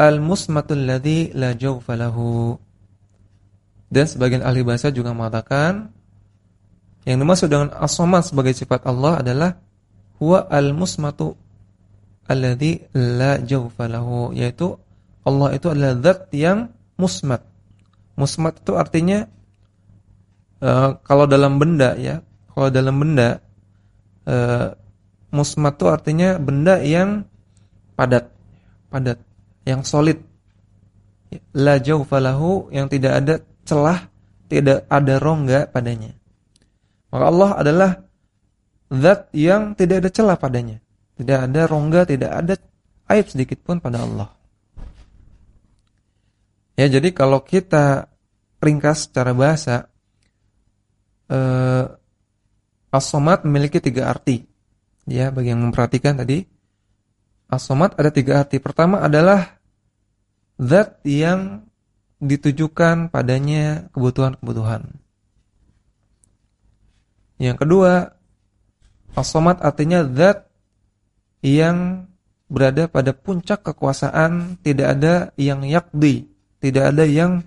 al-musmatul ladzi la jawfa Dan sebagian ahli bahasa juga mengatakan yang dimaksud dengan as sebagai sifat Allah adalah huwa al-musmatu alladhi la jawfa lahu yaitu Allah itu adalah zat yang musmat. Musmat itu artinya uh, kalau dalam benda ya, kalau dalam benda uh, musmat itu artinya benda yang padat, padat, yang solid. La jawfa lahu yang tidak ada celah, tidak ada rongga padanya. Maka Allah adalah zat yang tidak ada celah padanya. Tidak ada rongga, tidak ada aib sedikit pun pada Allah. Ya, jadi kalau kita ringkas secara bahasa eh, as-somad memiliki tiga arti. Ya, bagi yang memperhatikan tadi as-somad ada tiga arti. Pertama adalah zat yang ditujukan padanya kebutuhan-kebutuhan. Yang kedua, As-Samad artinya zat yang berada pada puncak kekuasaan, tidak ada yang yakdi, tidak ada yang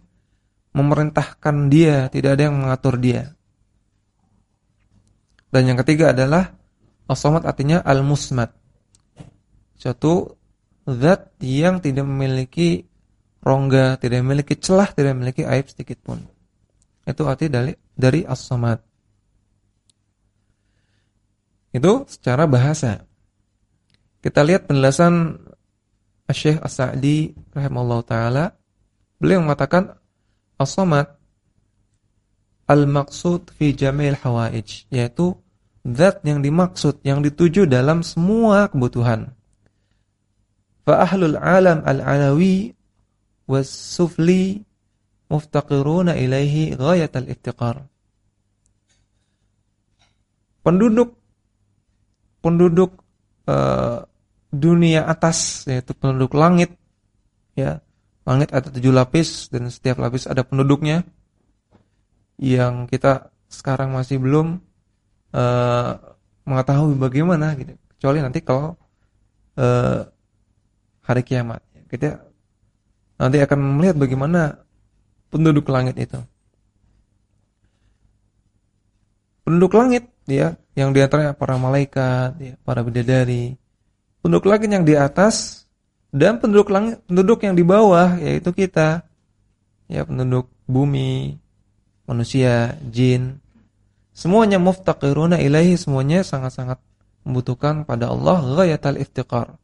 memerintahkan dia, tidak ada yang mengatur dia. Dan yang ketiga adalah as-samad artinya al-musmad. Suatu zat yang tidak memiliki rongga, tidak memiliki celah, tidak memiliki aib sedikit pun. Itu arti dari dari as-samad. Itu secara bahasa. Kita lihat penjelasan Syekh As-Sa'di rahimahullah taala. Beliau mengatakan as-samad al-maqsud fi jamil hawaij, yaitu zat yang dimaksud, yang dituju dalam semua kebutuhan. Fa ahlul alam al-alawi was-sufli muftaqiruna ilaihi ghayat al-iftiqar. Penduduk penduduk uh, dunia atas yaitu penduduk langit ya langit ada tujuh lapis dan setiap lapis ada penduduknya yang kita sekarang masih belum uh, mengetahui bagaimana gitu. Kecuali nanti kalau uh, hari kiamat. Kita nanti akan melihat bagaimana penduduk langit itu. Penduduk langit ya yang di antaranya para malaikat ya, para bidadari. Penduduk langit yang di atas dan penduduk langit, penduduk yang di bawah yaitu kita. Ya, penduduk bumi, manusia, jin. Semuanya muftaqiruna ilaihi, semuanya sangat-sangat membutuhkan pada Allah ghayatal iftiqar.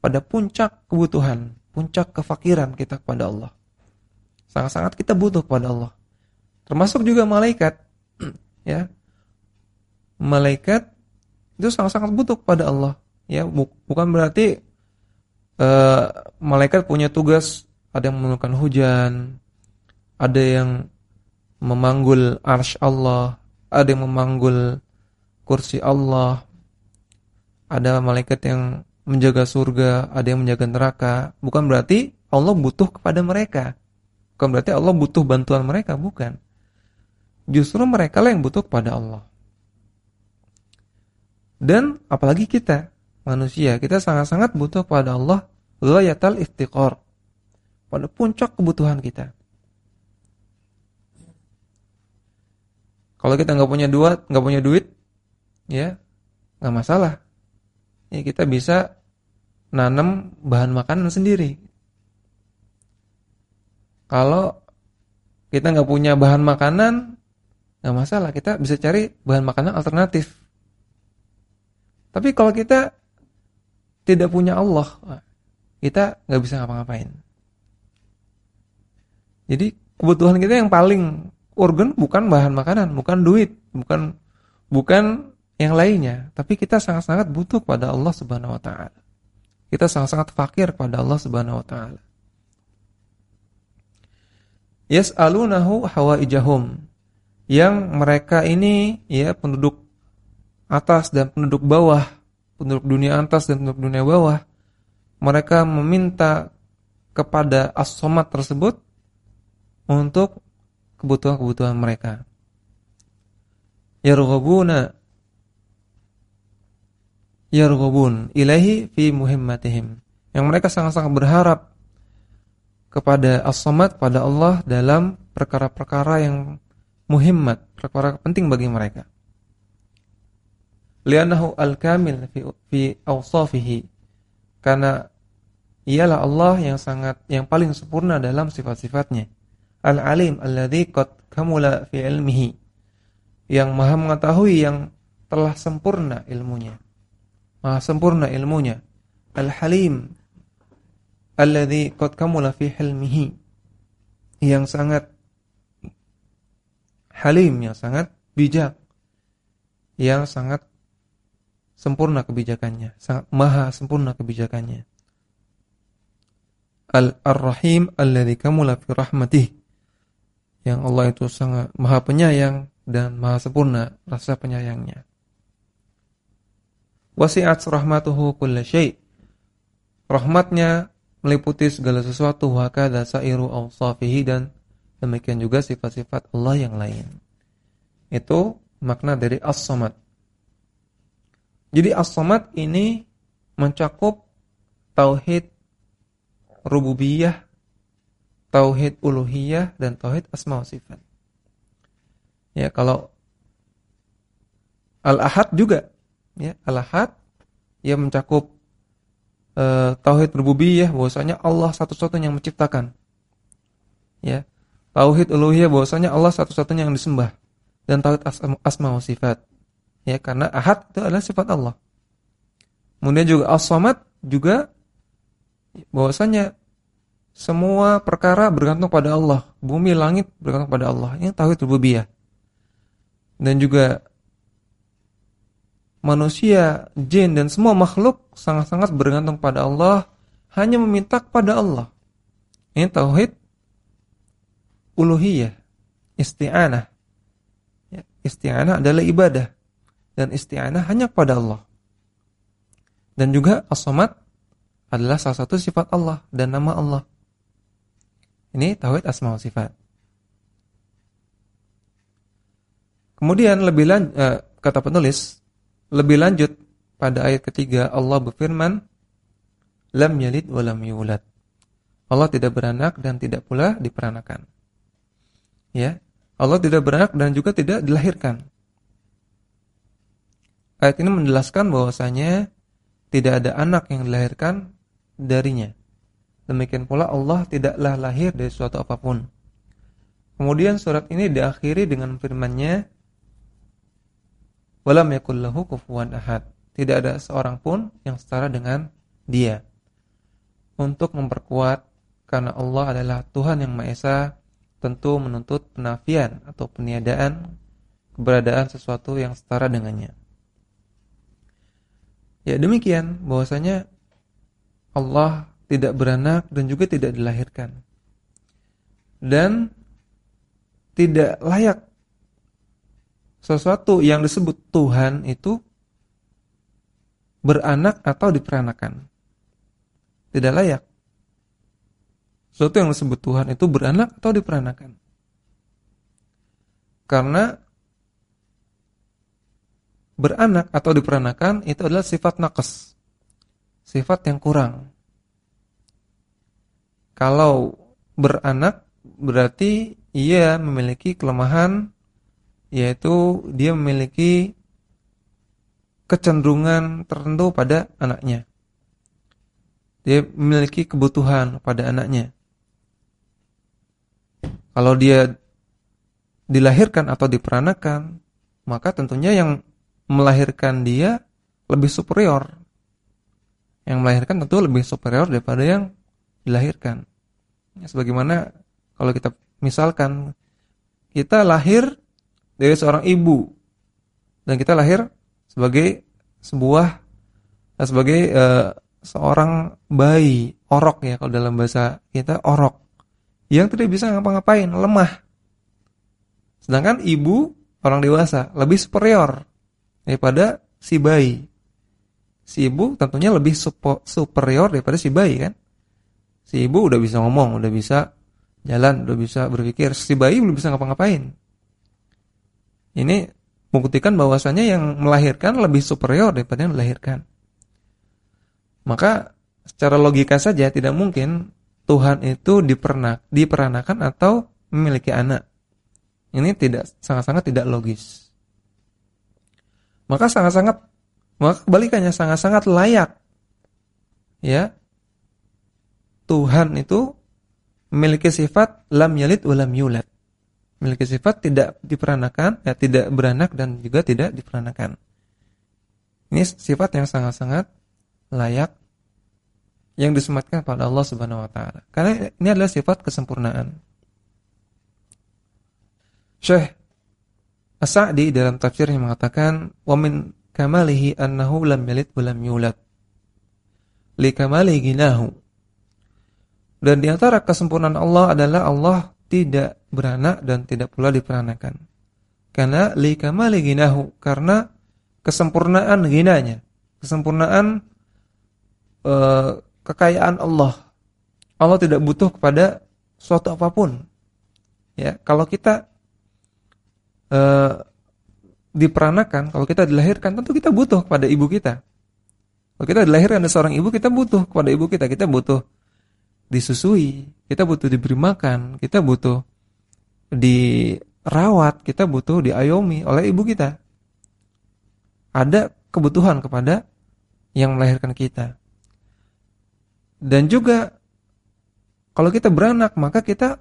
Pada puncak kebutuhan, puncak kefakiran kita kepada Allah. Sangat-sangat kita butuh kepada Allah. Termasuk juga malaikat. ya. Malaikat itu sangat-sangat butuh kepada Allah Ya, bu bukan berarti uh, malaikat punya tugas ada yang menurunkan hujan, ada yang memanggul arsh Allah, ada yang memanggul kursi Allah, ada malaikat yang menjaga surga, ada yang menjaga neraka. Bukan berarti Allah butuh kepada mereka. Bukan berarti Allah butuh bantuan mereka, bukan. Justru mereka lah yang butuh kepada Allah. Dan apalagi kita manusia, kita sangat-sangat butuh kepada Allah ghayatal iftiqar. Pada puncak kebutuhan kita. Kalau kita nggak punya duit, nggak punya duit, ya nggak masalah. Ya kita bisa nanam bahan makanan sendiri. Kalau kita nggak punya bahan makanan, nggak masalah. Kita bisa cari bahan makanan alternatif. Tapi kalau kita tidak punya Allah, kita nggak bisa ngapa-ngapain. Jadi kebutuhan kita yang paling urgen bukan bahan makanan, bukan duit, bukan bukan yang lainnya, tapi kita sangat-sangat butuh pada Allah Subhanahu wa taala. Kita sangat-sangat fakir pada Allah Subhanahu wa taala. Yas'alunahu hawaijahum. Yang mereka ini ya penduduk atas dan penduduk bawah penduduk dunia atas dan penduduk dunia bawah, mereka meminta kepada as-somad tersebut untuk kebutuhan-kebutuhan mereka. Yarghabuna yarghabun ilahi fi muhimmatihim. Yang mereka sangat-sangat berharap kepada as-somad pada Allah dalam perkara-perkara yang muhimmat, perkara penting bagi mereka li'annahu al-kamil fi fi awsafihi karena ialah Allah yang sangat yang paling sempurna dalam sifat-sifatnya al-alim alladzi qad kamula fi ilmihi. Yang maha mengetahui yang telah sempurna ilmunya. Maha sempurna ilmunya. Al-halim alladzi qad kamula fi hilmihi. Yang sangat halim yang sangat bijak. Yang sangat sempurna kebijakannya, sangat maha sempurna kebijakannya. Al-Ar-Rahim alladzi kamula fi rahmatih. Yang Allah itu sangat maha penyayang dan maha sempurna rasa penyayangnya. Wasi'at rahmatuhu kulla syai'. Rahmatnya meliputi segala sesuatu wa kadza sa'iru awsafihi dan demikian juga sifat-sifat Allah yang lain. Itu makna dari As-Samad Jadi as-samad ini mencakup tauhid rububiyah, tauhid uluhiyah dan tauhid asma wa sifat. Ya, kalau al-ahad juga ya, al-ahad ia mencakup uh, tauhid rububiyah bahwasanya Allah satu-satunya yang menciptakan. Ya. Tauhid uluhiyah bahwasanya Allah satu-satunya yang disembah dan tauhid asma wa sifat. Ya, karena ahad itu adalah sifat Allah. Kemudian juga as-samad juga bahwasanya semua perkara bergantung pada Allah, bumi langit bergantung pada Allah. Ini tauhid rububiyah. Dan juga manusia, jin dan semua makhluk sangat-sangat bergantung pada Allah, hanya meminta kepada Allah. Ini tauhid uluhiyah, isti'anah. Ya, isti'anah adalah ibadah dan isti'anah hanya kepada Allah. Dan juga as-samad adalah salah satu sifat Allah dan nama Allah. Ini tauhid asma wa sifat. Kemudian lebih lanjut, eh, kata penulis, lebih lanjut pada ayat ketiga Allah berfirman, lam yalid wa lam yulad. Allah tidak beranak dan tidak pula diperanakan. Ya, Allah tidak beranak dan juga tidak dilahirkan. Ayat ini menjelaskan bahwasanya tidak ada anak yang dilahirkan darinya. Demikian pula Allah tidaklah lahir dari suatu apa pun. Kemudian surat ini diakhiri dengan firman-Nya Walam yakul lahu kufuwan ahad. Tidak ada seorang pun yang setara dengan dia. Untuk memperkuat karena Allah adalah Tuhan yang Maha Esa, tentu menuntut penafian atau peniadaan keberadaan sesuatu yang setara dengannya. Ya demikian bahwasanya Allah tidak beranak dan juga tidak dilahirkan. Dan tidak layak sesuatu yang disebut Tuhan itu beranak atau diperanakan. Tidak layak. Sesuatu yang disebut Tuhan itu beranak atau diperanakan. Karena beranak atau diperanakan itu adalah sifat nakes. Sifat yang kurang. Kalau beranak berarti ia memiliki kelemahan yaitu dia memiliki kecenderungan tertentu pada anaknya. Dia memiliki kebutuhan pada anaknya. Kalau dia dilahirkan atau diperanakan, maka tentunya yang melahirkan dia lebih superior. Yang melahirkan tentu lebih superior daripada yang dilahirkan. Ya, sebagaimana kalau kita misalkan kita lahir dari seorang ibu dan kita lahir sebagai sebuah sebagai uh, seorang bayi orok ya kalau dalam bahasa kita orok yang tidak bisa ngapa-ngapain lemah sedangkan ibu orang dewasa lebih superior daripada si bayi. Si ibu tentunya lebih superior daripada si bayi kan. Si ibu udah bisa ngomong, udah bisa jalan, udah bisa berpikir. Si bayi belum bisa ngapa-ngapain. Ini membuktikan bahwasanya yang melahirkan lebih superior daripada yang melahirkan. Maka secara logika saja tidak mungkin Tuhan itu dipernak, diperanakan atau memiliki anak. Ini tidak sangat-sangat tidak logis maka sangat-sangat maka kebalikannya sangat-sangat layak ya Tuhan itu memiliki sifat lam yalid wa lam yulad memiliki sifat tidak diperanakan ya tidak beranak dan juga tidak diperanakan ini sifat yang sangat-sangat layak yang disematkan pada Allah Subhanahu wa taala karena ini adalah sifat kesempurnaan Syekh As-Sa'di dalam tafsirnya mengatakan wa min kamalihi annahu lam yalid wa lam yulad. Li kamali ginahu. Dan di antara kesempurnaan Allah adalah Allah tidak beranak dan tidak pula diperanakan. Karena li kamali ginahu karena kesempurnaan ginanya, kesempurnaan e, kekayaan Allah. Allah tidak butuh kepada suatu apa pun. Ya, kalau kita e, diperanakan, kalau kita dilahirkan tentu kita butuh kepada ibu kita. Kalau kita dilahirkan dari seorang ibu, kita butuh kepada ibu kita. Kita butuh disusui, kita butuh diberi makan, kita butuh dirawat, kita butuh diayomi oleh ibu kita. Ada kebutuhan kepada yang melahirkan kita. Dan juga kalau kita beranak, maka kita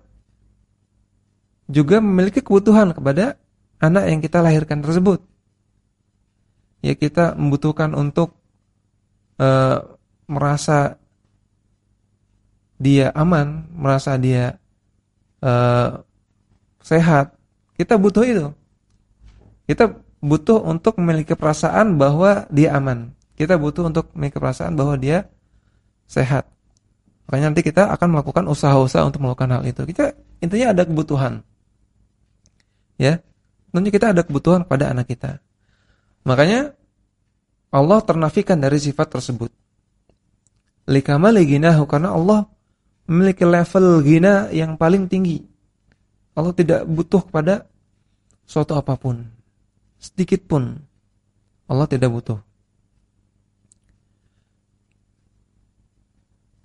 juga memiliki kebutuhan kepada anak yang kita lahirkan tersebut. Ya kita membutuhkan untuk uh, merasa dia aman, merasa dia uh, sehat. Kita butuh itu. Kita butuh untuk memiliki perasaan bahwa dia aman. Kita butuh untuk memiliki perasaan bahwa dia sehat. Makanya nanti kita akan melakukan usaha-usaha untuk melakukan hal itu. Kita intinya ada kebutuhan. Ya. Tentunya kita ada kebutuhan pada anak kita. Makanya Allah ternafikan dari sifat tersebut. Likamali ginahu karena Allah memiliki level gina yang paling tinggi. Allah tidak butuh kepada suatu apa pun. Sedikit pun. Allah tidak butuh.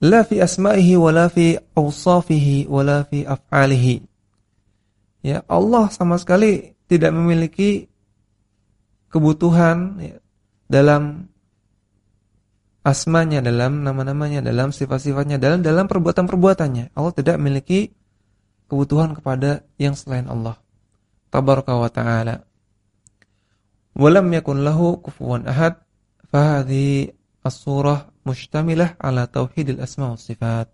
La fi asma'ihi wa la fi awsafihi wa la fi af'alihi. Ya, Allah sama sekali tidak memiliki kebutuhan ya, dalam asmanya, dalam nama-namanya, dalam sifat-sifatnya, dalam dalam perbuatan-perbuatannya. Allah tidak memiliki kebutuhan kepada yang selain Allah. Tabaraka wa ta'ala. Walam yakun lahu kufuwan ahad. Fahadhi as-surah mushtamilah ala tauhidil asma wa sifat.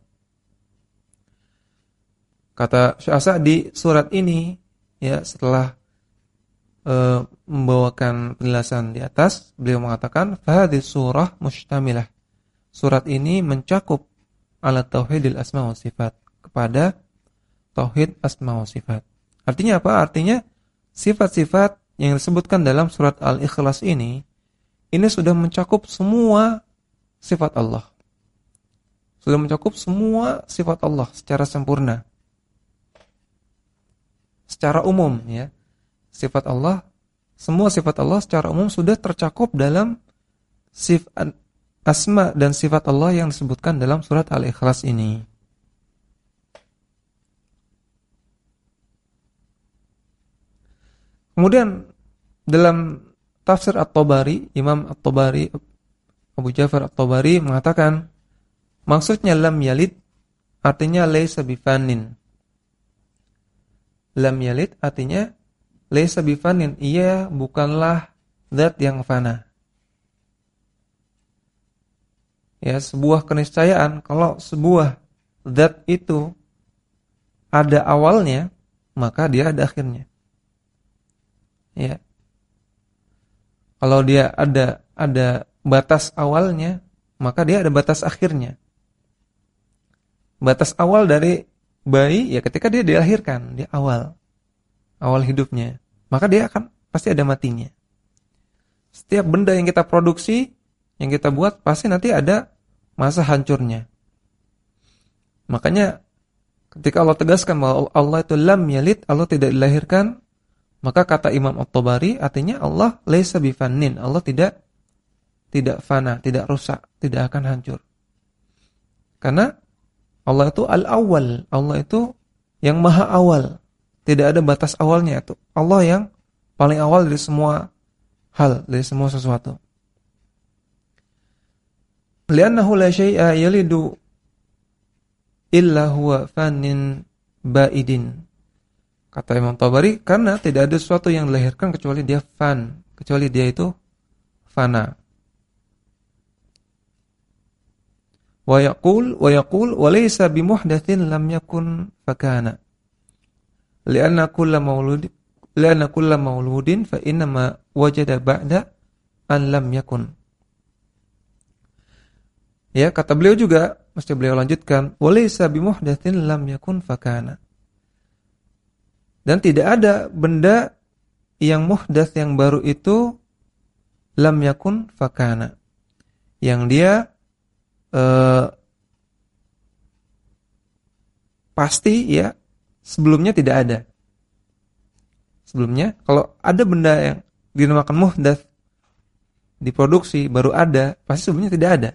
Kata Syekh di surat ini ya setelah e, membawakan penjelasan di atas, beliau mengatakan fahadis surah mustamilah. Surat ini mencakup ala tauhidil asma wa sifat kepada tauhid asma wa sifat. Artinya apa? Artinya sifat-sifat yang disebutkan dalam surat Al-Ikhlas ini ini sudah mencakup semua sifat Allah. Sudah mencakup semua sifat Allah secara sempurna. Secara umum ya sifat Allah, semua sifat Allah secara umum sudah tercakup dalam sifat asma dan sifat Allah yang disebutkan dalam surat Al-Ikhlas ini. Kemudian dalam tafsir At-Tabari, Imam At-Tabari Abu Ja'far At-Tabari mengatakan maksudnya lam yalid artinya laisa bifanin. Lam yalid artinya Laisa bifanin, ia bukanlah zat yang fana. Ya, sebuah keniscayaan kalau sebuah zat itu ada awalnya, maka dia ada akhirnya. Ya. Kalau dia ada ada batas awalnya, maka dia ada batas akhirnya. Batas awal dari bayi ya ketika dia dilahirkan, di awal awal hidupnya, maka dia akan pasti ada matinya. Setiap benda yang kita produksi, yang kita buat pasti nanti ada masa hancurnya. Makanya ketika Allah tegaskan bahwa Allah itu lam yalid, Allah tidak dilahirkan, maka kata Imam At-Tabari artinya Allah laisa bifannin, Allah tidak tidak fana, tidak rusak, tidak akan hancur. Karena Allah itu al-awwal, Allah itu yang maha awal. Tidak ada batas awalnya itu. Allah yang paling awal dari semua hal, dari semua sesuatu. Liannahu la syai'a yalidu illa huwa fanin ba'idin. Kata Imam Tabari, karena tidak ada sesuatu yang dilahirkan kecuali dia fan, kecuali dia itu fana. Wa yaqul wa yaqul wa laysa bimuhdatsin lam yakun fakana lianna kulla mauludin lianna kulla mauludin fa ma wajada ba'da an lam yakun. Ya kata beliau juga mesti beliau lanjutkan walaysa bimuhdatsin lam yakun fakana dan tidak ada benda yang muhdats yang baru itu lam yakun fakana yang dia uh, pasti ya sebelumnya tidak ada. Sebelumnya kalau ada benda yang dinamakan muhdats diproduksi baru ada, pasti sebelumnya tidak ada.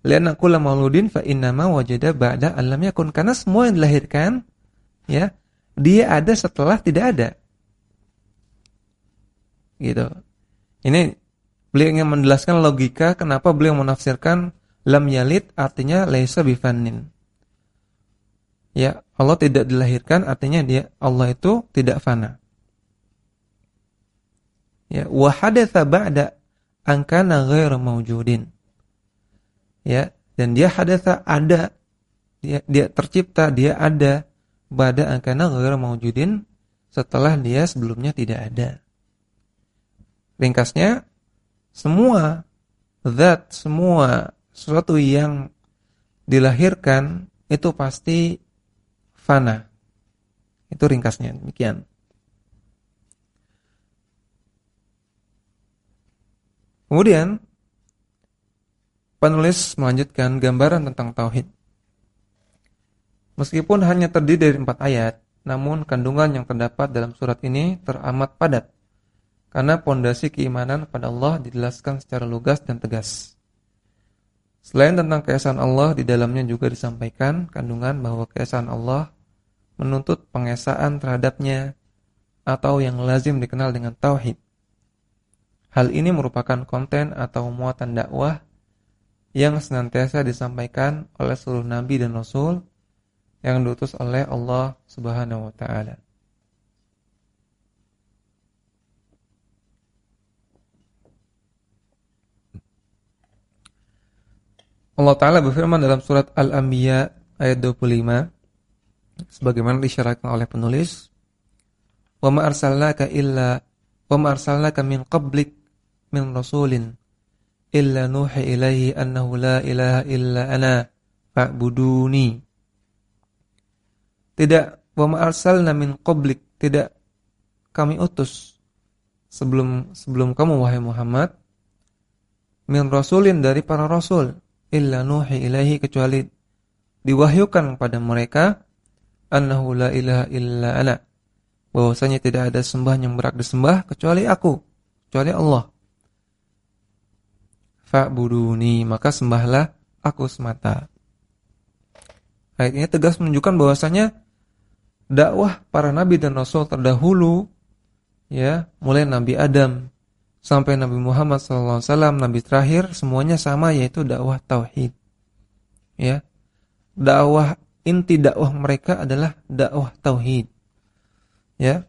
Lianna kulla mauludin fa innama wajada ba'da alam yakun. Karena semua yang dilahirkan ya, dia ada setelah tidak ada. Gitu. Ini beliau ingin menjelaskan logika kenapa beliau menafsirkan lam yalid artinya laisa bifannin. Ya, Allah tidak dilahirkan artinya dia Allah itu tidak fana. Ya, wa hadatsa ba'da an kana ghairu mawjudin. Ya dan dia hadatsa ada. Dia dia tercipta dia ada. Pada angkana ghairu maujudin setelah dia sebelumnya tidak ada. Ringkasnya semua zat semua sesuatu yang dilahirkan itu pasti fana itu ringkasnya demikian kemudian Penulis melanjutkan gambaran tentang tauhid. Meskipun hanya terdiri dari empat ayat, namun kandungan yang terdapat dalam surat ini teramat padat. Karena pondasi keimanan pada Allah dijelaskan secara lugas dan tegas. Selain tentang keesaan Allah, di dalamnya juga disampaikan kandungan bahwa keesaan Allah menuntut pengesaan terhadapnya atau yang lazim dikenal dengan tauhid. Hal ini merupakan konten atau muatan dakwah yang senantiasa disampaikan oleh seluruh nabi dan rasul yang diutus oleh Allah Subhanahu wa taala. Allah taala berfirman dalam surat Al-Anbiya ayat 25 sebagaimana disyaratkan oleh penulis, "Wa ma arsalnaka illa wa ma arsalnaka min qablik min rasulin illa nuhi ilaihi annahu la ilaha illa ana fa'buduni. Tidak wa ma arsalna min qablik, tidak kami utus sebelum sebelum kamu wahai Muhammad min rasulin dari para rasul illa nuhi ilaihi kecuali diwahyukan kepada mereka annahu la ilaha illa ana bahwasanya tidak ada sembah yang berhak disembah kecuali aku kecuali Allah fa'buduni maka sembahlah aku semata. Ayat ini tegas menunjukkan bahwasanya dakwah para nabi dan rasul terdahulu ya, mulai Nabi Adam sampai Nabi Muhammad SAW, nabi terakhir semuanya sama yaitu dakwah tauhid. Ya. Dakwah inti dakwah mereka adalah dakwah tauhid. Ya.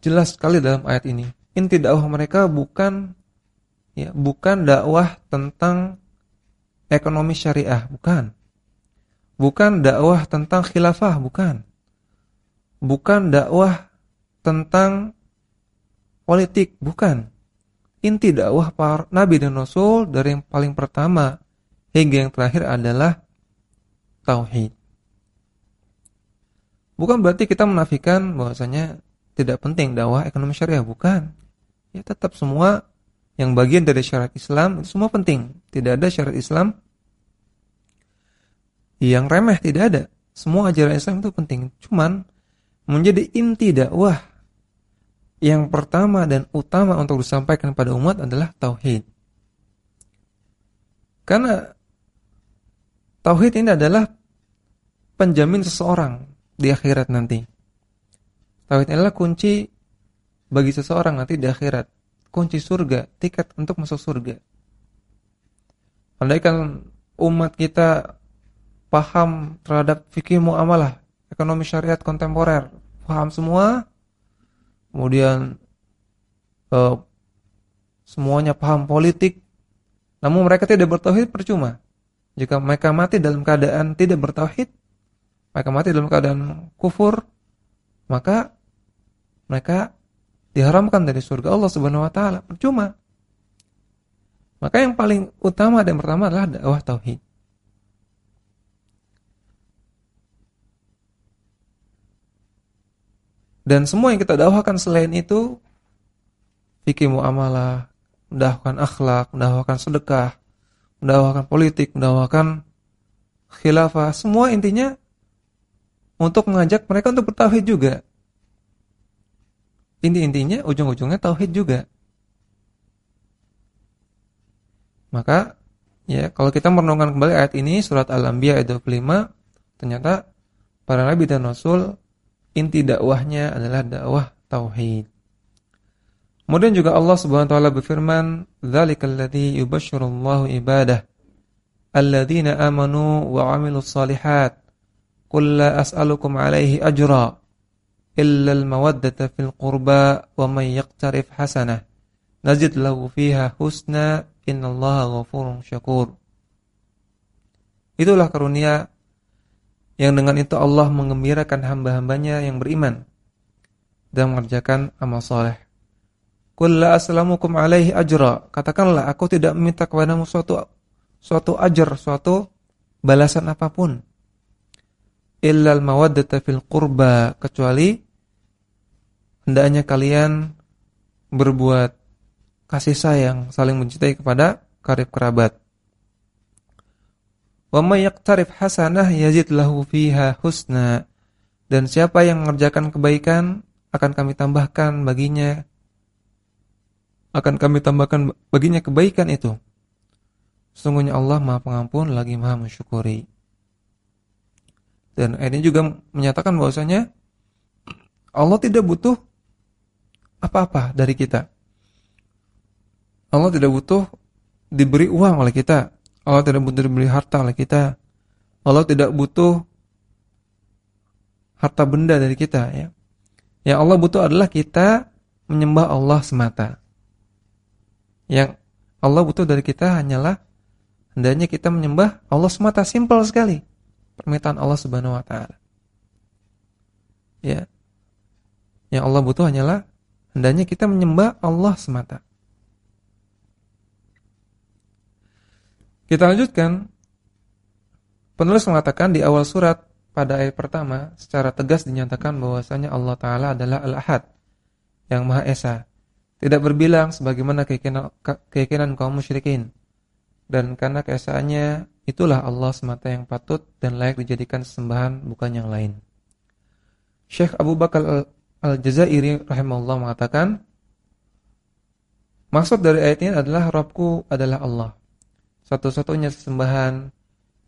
Jelas sekali dalam ayat ini. Inti dakwah mereka bukan ya bukan dakwah tentang ekonomi syariah, bukan. Bukan dakwah tentang khilafah, bukan. Bukan dakwah tentang politik, bukan. Inti dakwah para nabi dan rasul dari yang paling pertama hingga yang terakhir adalah tauhid. Bukan berarti kita menafikan bahwasanya tidak penting dakwah ekonomi syariah, bukan. Ya tetap semua yang bagian dari syariat Islam itu semua penting. Tidak ada syariat Islam yang remeh, tidak ada. Semua ajaran Islam itu penting. Cuman menjadi inti dakwah yang pertama dan utama untuk disampaikan pada umat adalah tauhid. Karena tauhid ini adalah penjamin seseorang di akhirat nanti. Tauhid adalah kunci bagi seseorang nanti di akhirat kunci surga, tiket untuk masuk surga. Andaikan umat kita paham terhadap fikih muamalah, ekonomi syariat kontemporer, paham semua, kemudian eh, semuanya paham politik, namun mereka tidak bertauhid percuma. Jika mereka mati dalam keadaan tidak bertauhid, mereka mati dalam keadaan kufur, maka mereka diharamkan dari surga Allah Subhanahu wa taala. Percuma. Maka yang paling utama dan pertama adalah dakwah tauhid. Dan semua yang kita dakwahkan selain itu fikih muamalah, mendakwahkan akhlak, mendakwahkan sedekah, mendakwahkan politik, mendakwahkan khilafah, semua intinya untuk mengajak mereka untuk bertauhid juga. Inti-intinya ujung-ujungnya tauhid juga. Maka ya kalau kita merenungkan kembali ayat ini surat Al-Anbiya ayat 25 ternyata para nabi dan rasul inti dakwahnya adalah dakwah tauhid. Kemudian juga Allah Subhanahu wa taala berfirman, "Dzalikal ladzi yubashshirullahu ibadah alladzina amanu wa 'amilus shalihat. Qul la as'alukum 'alaihi ajra illa al-mawaddata fil qurba wa may yaqtarif hasanah nazid lahu fiha husna innallaha ghafurun syakur." Itulah karunia yang dengan itu Allah mengembirakan hamba-hambanya yang beriman dan mengerjakan amal soleh. Qul la aslamukum alaihi ajra. Katakanlah aku tidak meminta kepadamu suatu suatu ajar, suatu balasan apa pun. Illal mawaddata fil qurba kecuali hendaknya kalian berbuat kasih sayang, saling mencintai kepada karib kerabat. Wa may yaqtarif hasanah yazid lahu fiha husna. Dan siapa yang mengerjakan kebaikan akan kami tambahkan baginya akan kami tambahkan baginya kebaikan itu. Sesungguhnya Allah Maha Pengampun lagi Maha Mensyukuri. Dan ayat ini juga menyatakan bahwasanya Allah tidak butuh apa-apa dari kita. Allah tidak butuh diberi uang oleh kita. Allah tidak butuh diberi harta oleh kita. Allah tidak butuh harta benda dari kita ya. Yang Allah butuh adalah kita menyembah Allah semata. Yang Allah butuh dari kita hanyalah hendaknya kita menyembah Allah semata simpel sekali. Permintaan Allah Subhanahu wa taala. Ya. Yang Allah butuh hanyalah hendaknya kita menyembah Allah semata. Kita lanjutkan. Penulis mengatakan di awal surat pada ayat pertama secara tegas dinyatakan bahwasanya Allah taala adalah Al-Ahad yang Maha Esa tidak berbilang sebagaimana keyakinan, keyakinan kaum musyrikin. Dan karena keesaannya itulah Allah semata yang patut dan layak dijadikan sembahan bukan yang lain. Syekh Abu Bakar Al-Jazairi rahimahullah mengatakan, maksud dari ayat ini adalah Rabbku adalah Allah. Satu-satunya sembahan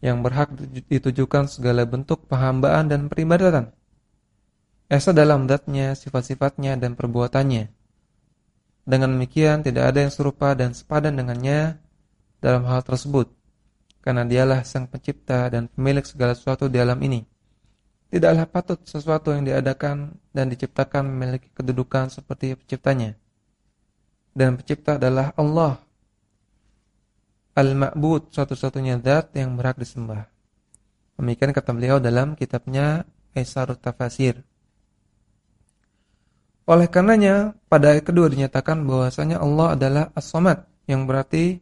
yang berhak ditujukan segala bentuk penghambaan dan peribadatan. Esa dalam datnya, sifat-sifatnya, dan perbuatannya dengan demikian tidak ada yang serupa dan sepadan dengannya dalam hal tersebut. Karena dialah sang pencipta dan pemilik segala sesuatu di alam ini. Tidaklah patut sesuatu yang diadakan dan diciptakan memiliki kedudukan seperti penciptanya. Dan pencipta adalah Allah. Al-Ma'bud satu-satunya zat yang berhak disembah. Demikian kata beliau dalam kitabnya Aisarut Tafasir. Oleh karenanya, pada ayat kedua dinyatakan bahwasanya Allah adalah As-Samad, yang berarti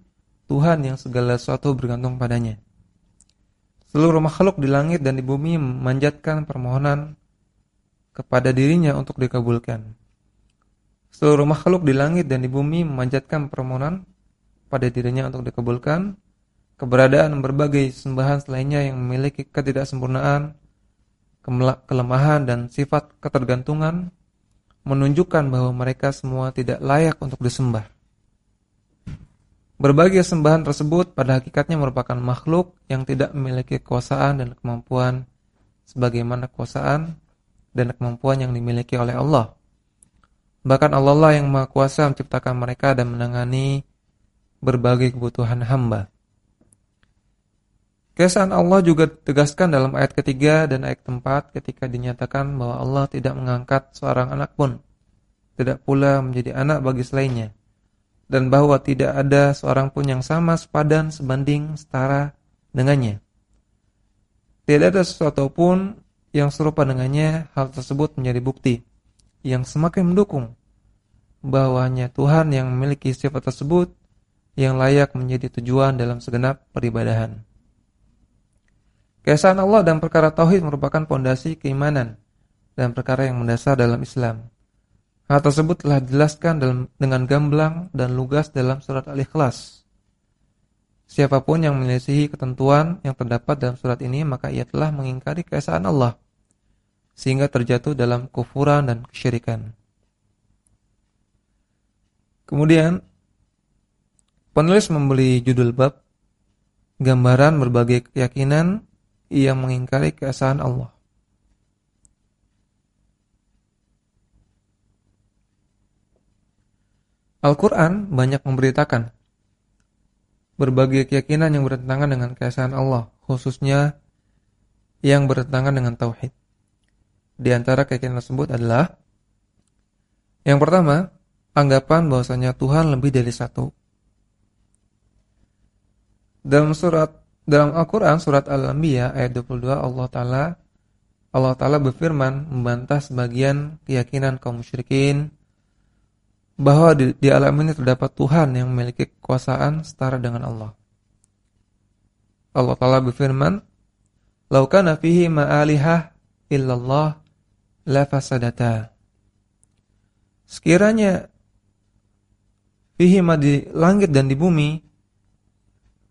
Tuhan yang segala sesuatu bergantung padanya. Seluruh makhluk di langit dan di bumi memanjatkan permohonan kepada dirinya untuk dikabulkan. Seluruh makhluk di langit dan di bumi memanjatkan permohonan pada dirinya untuk dikabulkan. Keberadaan berbagai sembahan selainnya yang memiliki ketidaksempurnaan, kelemahan dan sifat ketergantungan menunjukkan bahwa mereka semua tidak layak untuk disembah. Berbagai sembahan tersebut pada hakikatnya merupakan makhluk yang tidak memiliki kekuasaan dan kemampuan sebagaimana kekuasaan dan kemampuan yang dimiliki oleh Allah. Bahkan Allah lah yang Maha Kuasa menciptakan mereka dan menangani berbagai kebutuhan hamba. Keesaan Allah juga tegaskan dalam ayat ketiga dan ayat keempat ketika dinyatakan bahwa Allah tidak mengangkat seorang anak pun, tidak pula menjadi anak bagi selainnya, dan bahwa tidak ada seorang pun yang sama sepadan sebanding setara dengannya. Tidak ada sesuatu pun yang serupa dengannya, hal tersebut menjadi bukti yang semakin mendukung bahwa hanya Tuhan yang memiliki sifat tersebut yang layak menjadi tujuan dalam segenap peribadahan. Keesaan Allah dan perkara tauhid merupakan pondasi keimanan dan perkara yang mendasar dalam Islam. Hal tersebut telah dijelaskan dengan gamblang dan lugas dalam surat Al-Ikhlas. Siapa pun yang menyelisihi ketentuan yang terdapat dalam surat ini maka ia telah mengingkari keesaan Allah sehingga terjatuh dalam kufuran dan kesyirikan. Kemudian Penulis membeli judul bab gambaran berbagai keyakinan yang mengingkari keesaan Allah. Al-Quran banyak memberitakan berbagai keyakinan yang bertentangan dengan keesaan Allah, khususnya yang bertentangan dengan tauhid. Di antara keyakinan tersebut adalah yang pertama, anggapan bahwasanya Tuhan lebih dari satu. Dalam surat dalam Al-Qur'an surat Al-Anbiya ayat 22 Allah taala Allah taala berfirman membantah sebagian keyakinan kaum musyrikin bahwa di, di alam ini terdapat Tuhan yang memiliki kekuasaan setara dengan Allah. Allah taala berfirman, "Lau kana fihi ma'alihah illallah la fasadata." Sekiranya fihi ma di langit dan di bumi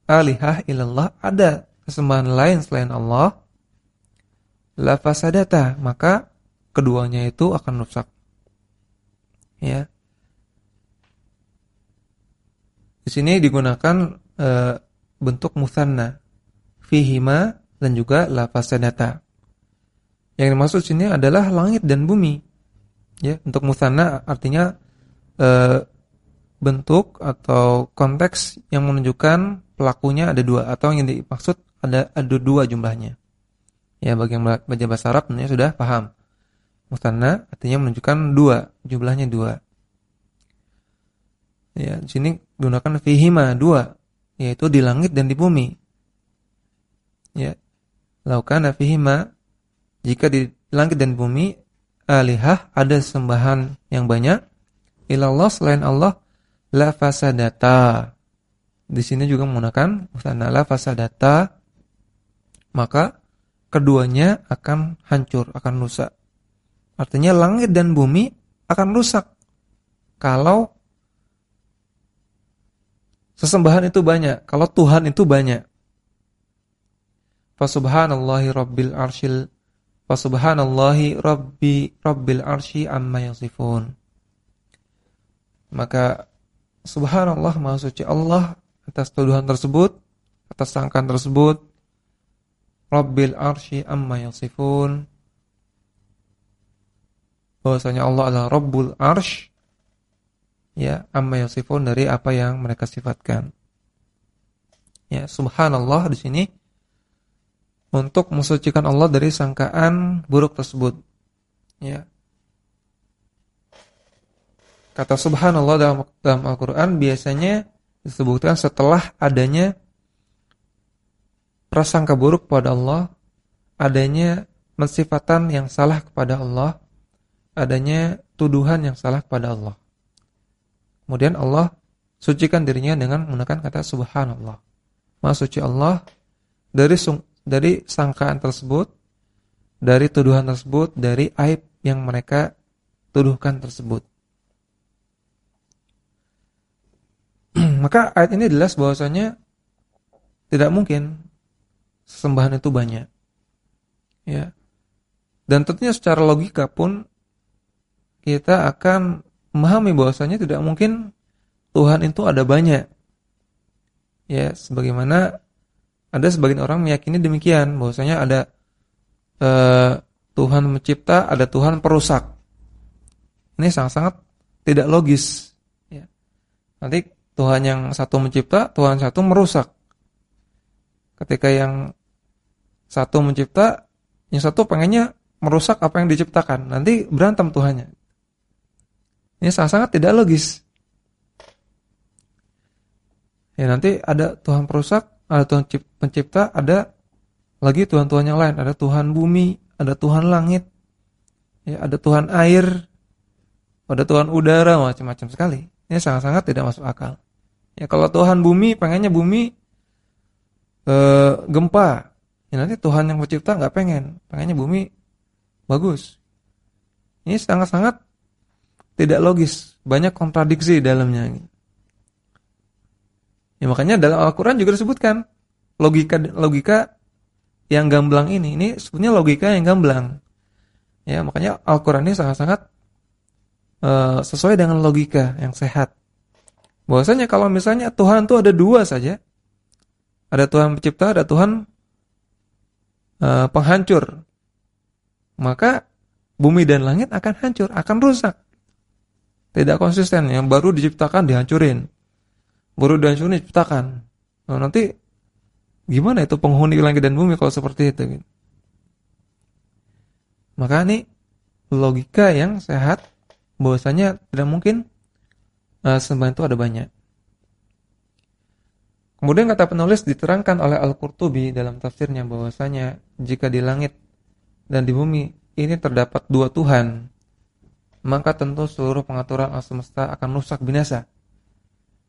alihah ilallah ada kesembahan lain selain Allah la fasadata maka keduanya itu akan rusak ya di sini digunakan e, bentuk musanna fihima dan juga la fasadata yang dimaksud sini adalah langit dan bumi ya untuk musanna artinya e, bentuk atau konteks yang menunjukkan pelakunya ada dua atau yang dimaksud ada ada dua jumlahnya. Ya bagi yang baca bahasa Arab tentunya sudah paham. Mustanna artinya menunjukkan dua, jumlahnya dua. Ya, di sini gunakan fihima dua, yaitu di langit dan di bumi. Ya. Laukana fihima jika di langit dan bumi alihah ada sembahan yang banyak ilallah selain Allah la fasadata. Di sini juga menggunakan musanna la fasadata maka keduanya akan hancur, akan rusak. Artinya langit dan bumi akan rusak kalau sesembahan itu banyak, kalau Tuhan itu banyak. Fasubhanallahi rabbil arshil Fasubhanallahi rabbi rabbil arsy amma yasifun. Maka subhanallah maha suci Allah atas tuduhan tersebut, atas sangkaan tersebut. Rabbil arsy amma yasifun. Bahwasanya Allah adalah Rabbul Arsh ya amma yasifun dari apa yang mereka sifatkan. Ya, subhanallah di sini untuk mensucikan Allah dari sangkaan buruk tersebut. Ya, Kata subhanallah dalam, dalam Al-Quran biasanya disebutkan setelah adanya prasangka buruk kepada Allah, adanya mensifatan yang salah kepada Allah, adanya tuduhan yang salah kepada Allah. Kemudian Allah sucikan dirinya dengan menggunakan kata subhanallah. Maha suci Allah dari dari sangkaan tersebut, dari tuduhan tersebut, dari aib yang mereka tuduhkan tersebut. Maka ayat ini jelas bahwasanya tidak mungkin sesembahan itu banyak. Ya. Dan tentunya secara logika pun kita akan memahami bahwasanya tidak mungkin Tuhan itu ada banyak. Ya, sebagaimana ada sebagian orang meyakini demikian bahwasanya ada uh, Tuhan mencipta, ada Tuhan perusak. Ini sangat-sangat tidak logis. Ya. Nanti Tuhan yang satu mencipta, Tuhan satu merusak. Ketika yang satu mencipta, yang satu pengennya merusak apa yang diciptakan. Nanti berantem Tuhannya. Ini sangat-sangat tidak logis. Ya nanti ada Tuhan perusak, ada Tuhan pencipta, ada lagi Tuhan-Tuhan yang lain. Ada Tuhan bumi, ada Tuhan langit, ya, ada Tuhan air, ada Tuhan udara, macam-macam sekali. Ini sangat-sangat tidak masuk akal. Ya kalau Tuhan bumi pengennya bumi e, gempa. Ya nanti Tuhan yang mencipta nggak pengen, pengennya bumi bagus. Ini sangat-sangat tidak logis, banyak kontradiksi dalamnya. Ya makanya dalam Al-Qur'an juga disebutkan logika logika yang gamblang ini. Ini sebenarnya logika yang gamblang. Ya, makanya Al-Qur'an ini sangat-sangat uh, sesuai dengan logika yang sehat Bahwasanya kalau misalnya Tuhan itu ada dua saja, ada Tuhan pencipta, ada Tuhan uh, penghancur, maka bumi dan langit akan hancur, akan rusak. Tidak konsisten, yang baru diciptakan dihancurin, baru dihancurin diciptakan. Nah, nanti gimana itu penghuni langit dan bumi kalau seperti itu? Maka ini logika yang sehat bahwasanya tidak mungkin uh, sembahan itu ada banyak. Kemudian kata penulis diterangkan oleh Al-Qurtubi dalam tafsirnya bahwasanya jika di langit dan di bumi ini terdapat dua Tuhan, maka tentu seluruh pengaturan alam semesta akan rusak binasa.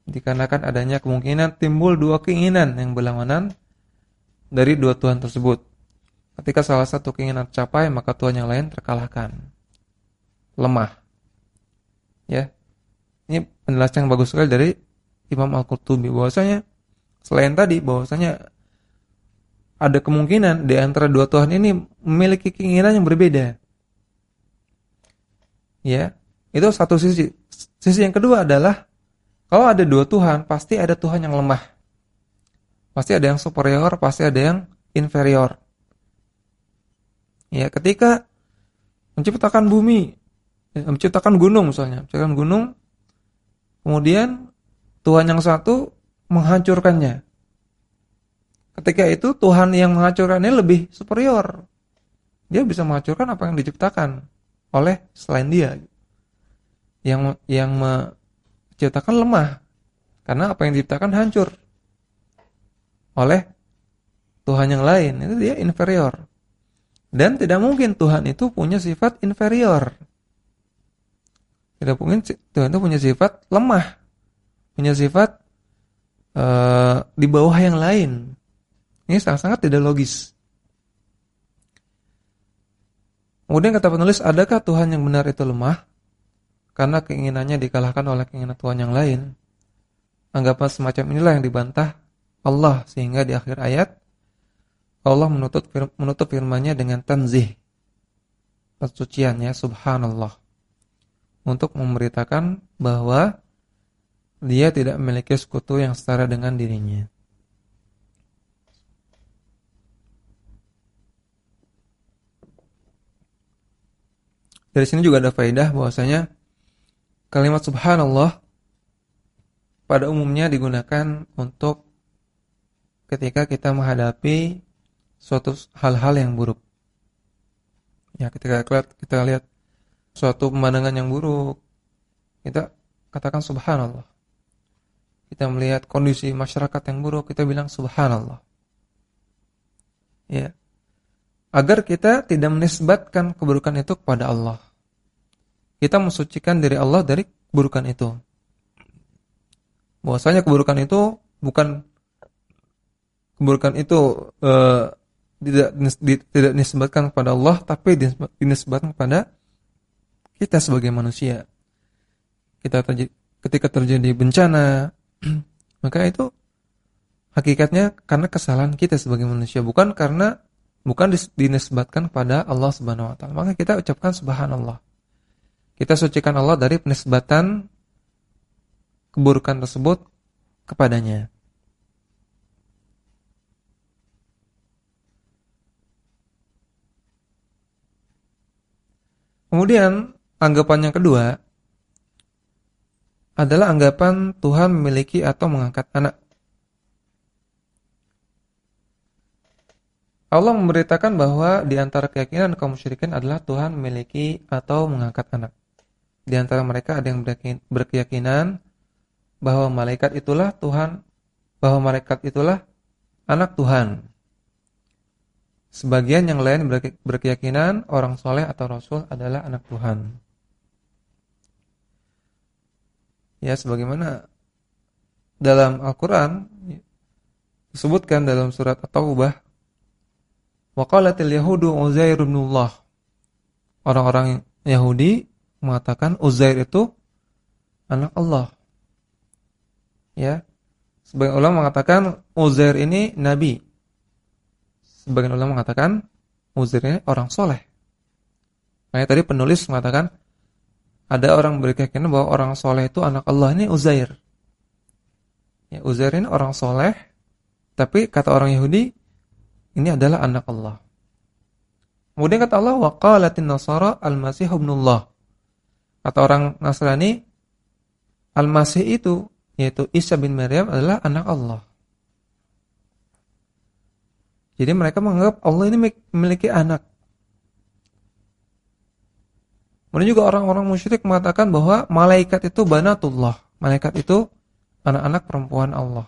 Dikarenakan adanya kemungkinan timbul dua keinginan yang berlawanan dari dua Tuhan tersebut. Ketika salah satu keinginan tercapai, maka Tuhan yang lain terkalahkan. Lemah. Ya. Ini penjelasan yang bagus sekali dari Imam Al-Qurtubi bahwasanya selain tadi bahwasanya ada kemungkinan di antara dua Tuhan ini memiliki keinginan yang berbeda. Ya, itu satu sisi. Sisi yang kedua adalah kalau ada dua Tuhan, pasti ada Tuhan yang lemah. Pasti ada yang superior, pasti ada yang inferior. Ya, ketika menciptakan bumi, menciptakan gunung misalnya, menciptakan gunung, Kemudian Tuhan yang satu menghancurkannya. Ketika itu Tuhan yang menghancurkannya lebih superior. Dia bisa menghancurkan apa yang diciptakan oleh selain dia. Yang yang menciptakan lemah. Karena apa yang diciptakan hancur oleh Tuhan yang lain. Itu dia inferior. Dan tidak mungkin Tuhan itu punya sifat inferior. Tidak mungkin Tuhan itu punya sifat lemah, punya sifat uh, di bawah yang lain. Ini sangat-sangat tidak logis. Kemudian kata penulis, adakah Tuhan yang benar itu lemah? Karena keinginannya dikalahkan oleh keinginan Tuhan yang lain. Anggapan semacam inilah yang dibantah Allah sehingga di akhir ayat Allah menutup menutup firman-Nya dengan tanzih. Pensuciannya subhanallah untuk memberitakan bahwa dia tidak memiliki sekutu yang setara dengan dirinya. Dari sini juga ada faedah bahwasanya kalimat subhanallah pada umumnya digunakan untuk ketika kita menghadapi suatu hal-hal yang buruk. Ya, ketika kita lihat suatu pemandangan yang buruk, kita katakan subhanallah. Kita melihat kondisi masyarakat yang buruk, kita bilang subhanallah. Ya. Agar kita tidak menisbatkan keburukan itu kepada Allah. Kita mensucikan diri Allah dari keburukan itu. Bahwasanya keburukan itu bukan keburukan itu uh, tidak tidak dinisbatkan kepada Allah tapi dinisbatkan kepada kita sebagai manusia. Kita terjadi, ketika terjadi bencana, maka itu hakikatnya karena kesalahan kita sebagai manusia, bukan karena bukan dinisbatkan kepada Allah Subhanahu wa taala. Maka kita ucapkan subhanallah. Kita sucikan Allah dari penisbatan keburukan tersebut kepadanya. Kemudian Anggapan yang kedua adalah anggapan Tuhan memiliki atau mengangkat anak. Allah memberitakan bahwa di antara keyakinan kaum musyrikin adalah Tuhan memiliki atau mengangkat anak. Di antara mereka ada yang berkeyakinan bahwa malaikat itulah Tuhan, bahwa malaikat itulah anak Tuhan. Sebagian yang lain berkeyakinan orang soleh atau rasul adalah anak Tuhan. ya sebagaimana dalam Al-Qur'an disebutkan dalam surat At-Taubah waqalatil yahudu Uzair Allah. Orang-orang Yahudi mengatakan Uzair itu anak Allah. Ya. Sebagian ulama mengatakan Uzair ini nabi. Sebagian ulama mengatakan Uzair ini orang soleh. Makanya tadi penulis mengatakan ada orang berkeyakinan bahwa orang soleh itu anak Allah ini Uzair. Ya, Uzair ini orang soleh, tapi kata orang Yahudi ini adalah anak Allah. Kemudian kata Allah waqalatin nasara al-masih ibnullah. Kata orang Nasrani al-masih itu yaitu Isa bin Maryam adalah anak Allah. Jadi mereka menganggap Allah ini memiliki anak. Kemudian juga orang-orang musyrik mengatakan bahwa malaikat itu banatullah. Malaikat itu anak-anak perempuan Allah.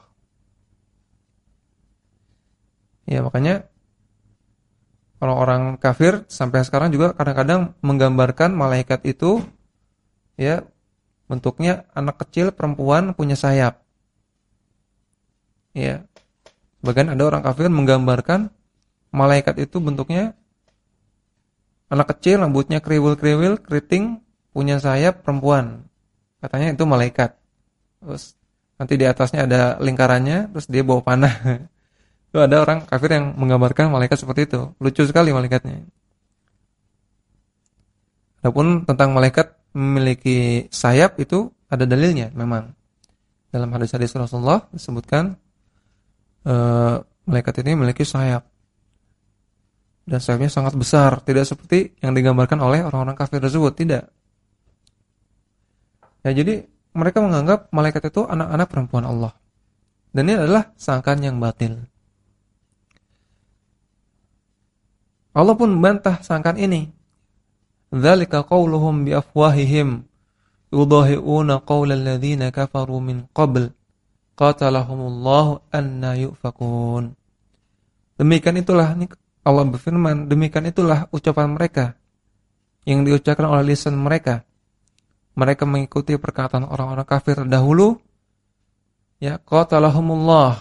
Ya makanya orang-orang kafir sampai sekarang juga kadang-kadang menggambarkan malaikat itu ya bentuknya anak kecil perempuan punya sayap. Ya. Bahkan ada orang kafir menggambarkan malaikat itu bentuknya anak kecil, rambutnya kriwil-kriwil, keriting, punya sayap perempuan. Katanya itu malaikat. Terus nanti di atasnya ada lingkarannya, terus dia bawa panah. itu ada orang kafir yang menggambarkan malaikat seperti itu. Lucu sekali malaikatnya. Adapun tentang malaikat memiliki sayap itu ada dalilnya memang. Dalam hadis-hadis Rasulullah disebutkan uh, malaikat ini memiliki sayap dan sayapnya sangat besar, tidak seperti yang digambarkan oleh orang-orang kafir tersebut, tidak. Ya jadi mereka menganggap malaikat itu anak-anak perempuan Allah. Dan ini adalah sangkaan yang batil. Allah pun membantah sangkaan ini. Dzalika qauluhum bi afwahihim yudahi'una qaulal ladzina kafaru min qabl qatalahumullahu anna yufakun. Demikian itulah Allah berfirman, demikian itulah ucapan mereka yang diucapkan oleh lisan mereka. Mereka mengikuti perkataan orang-orang kafir dahulu. Ya, qatalahumullah.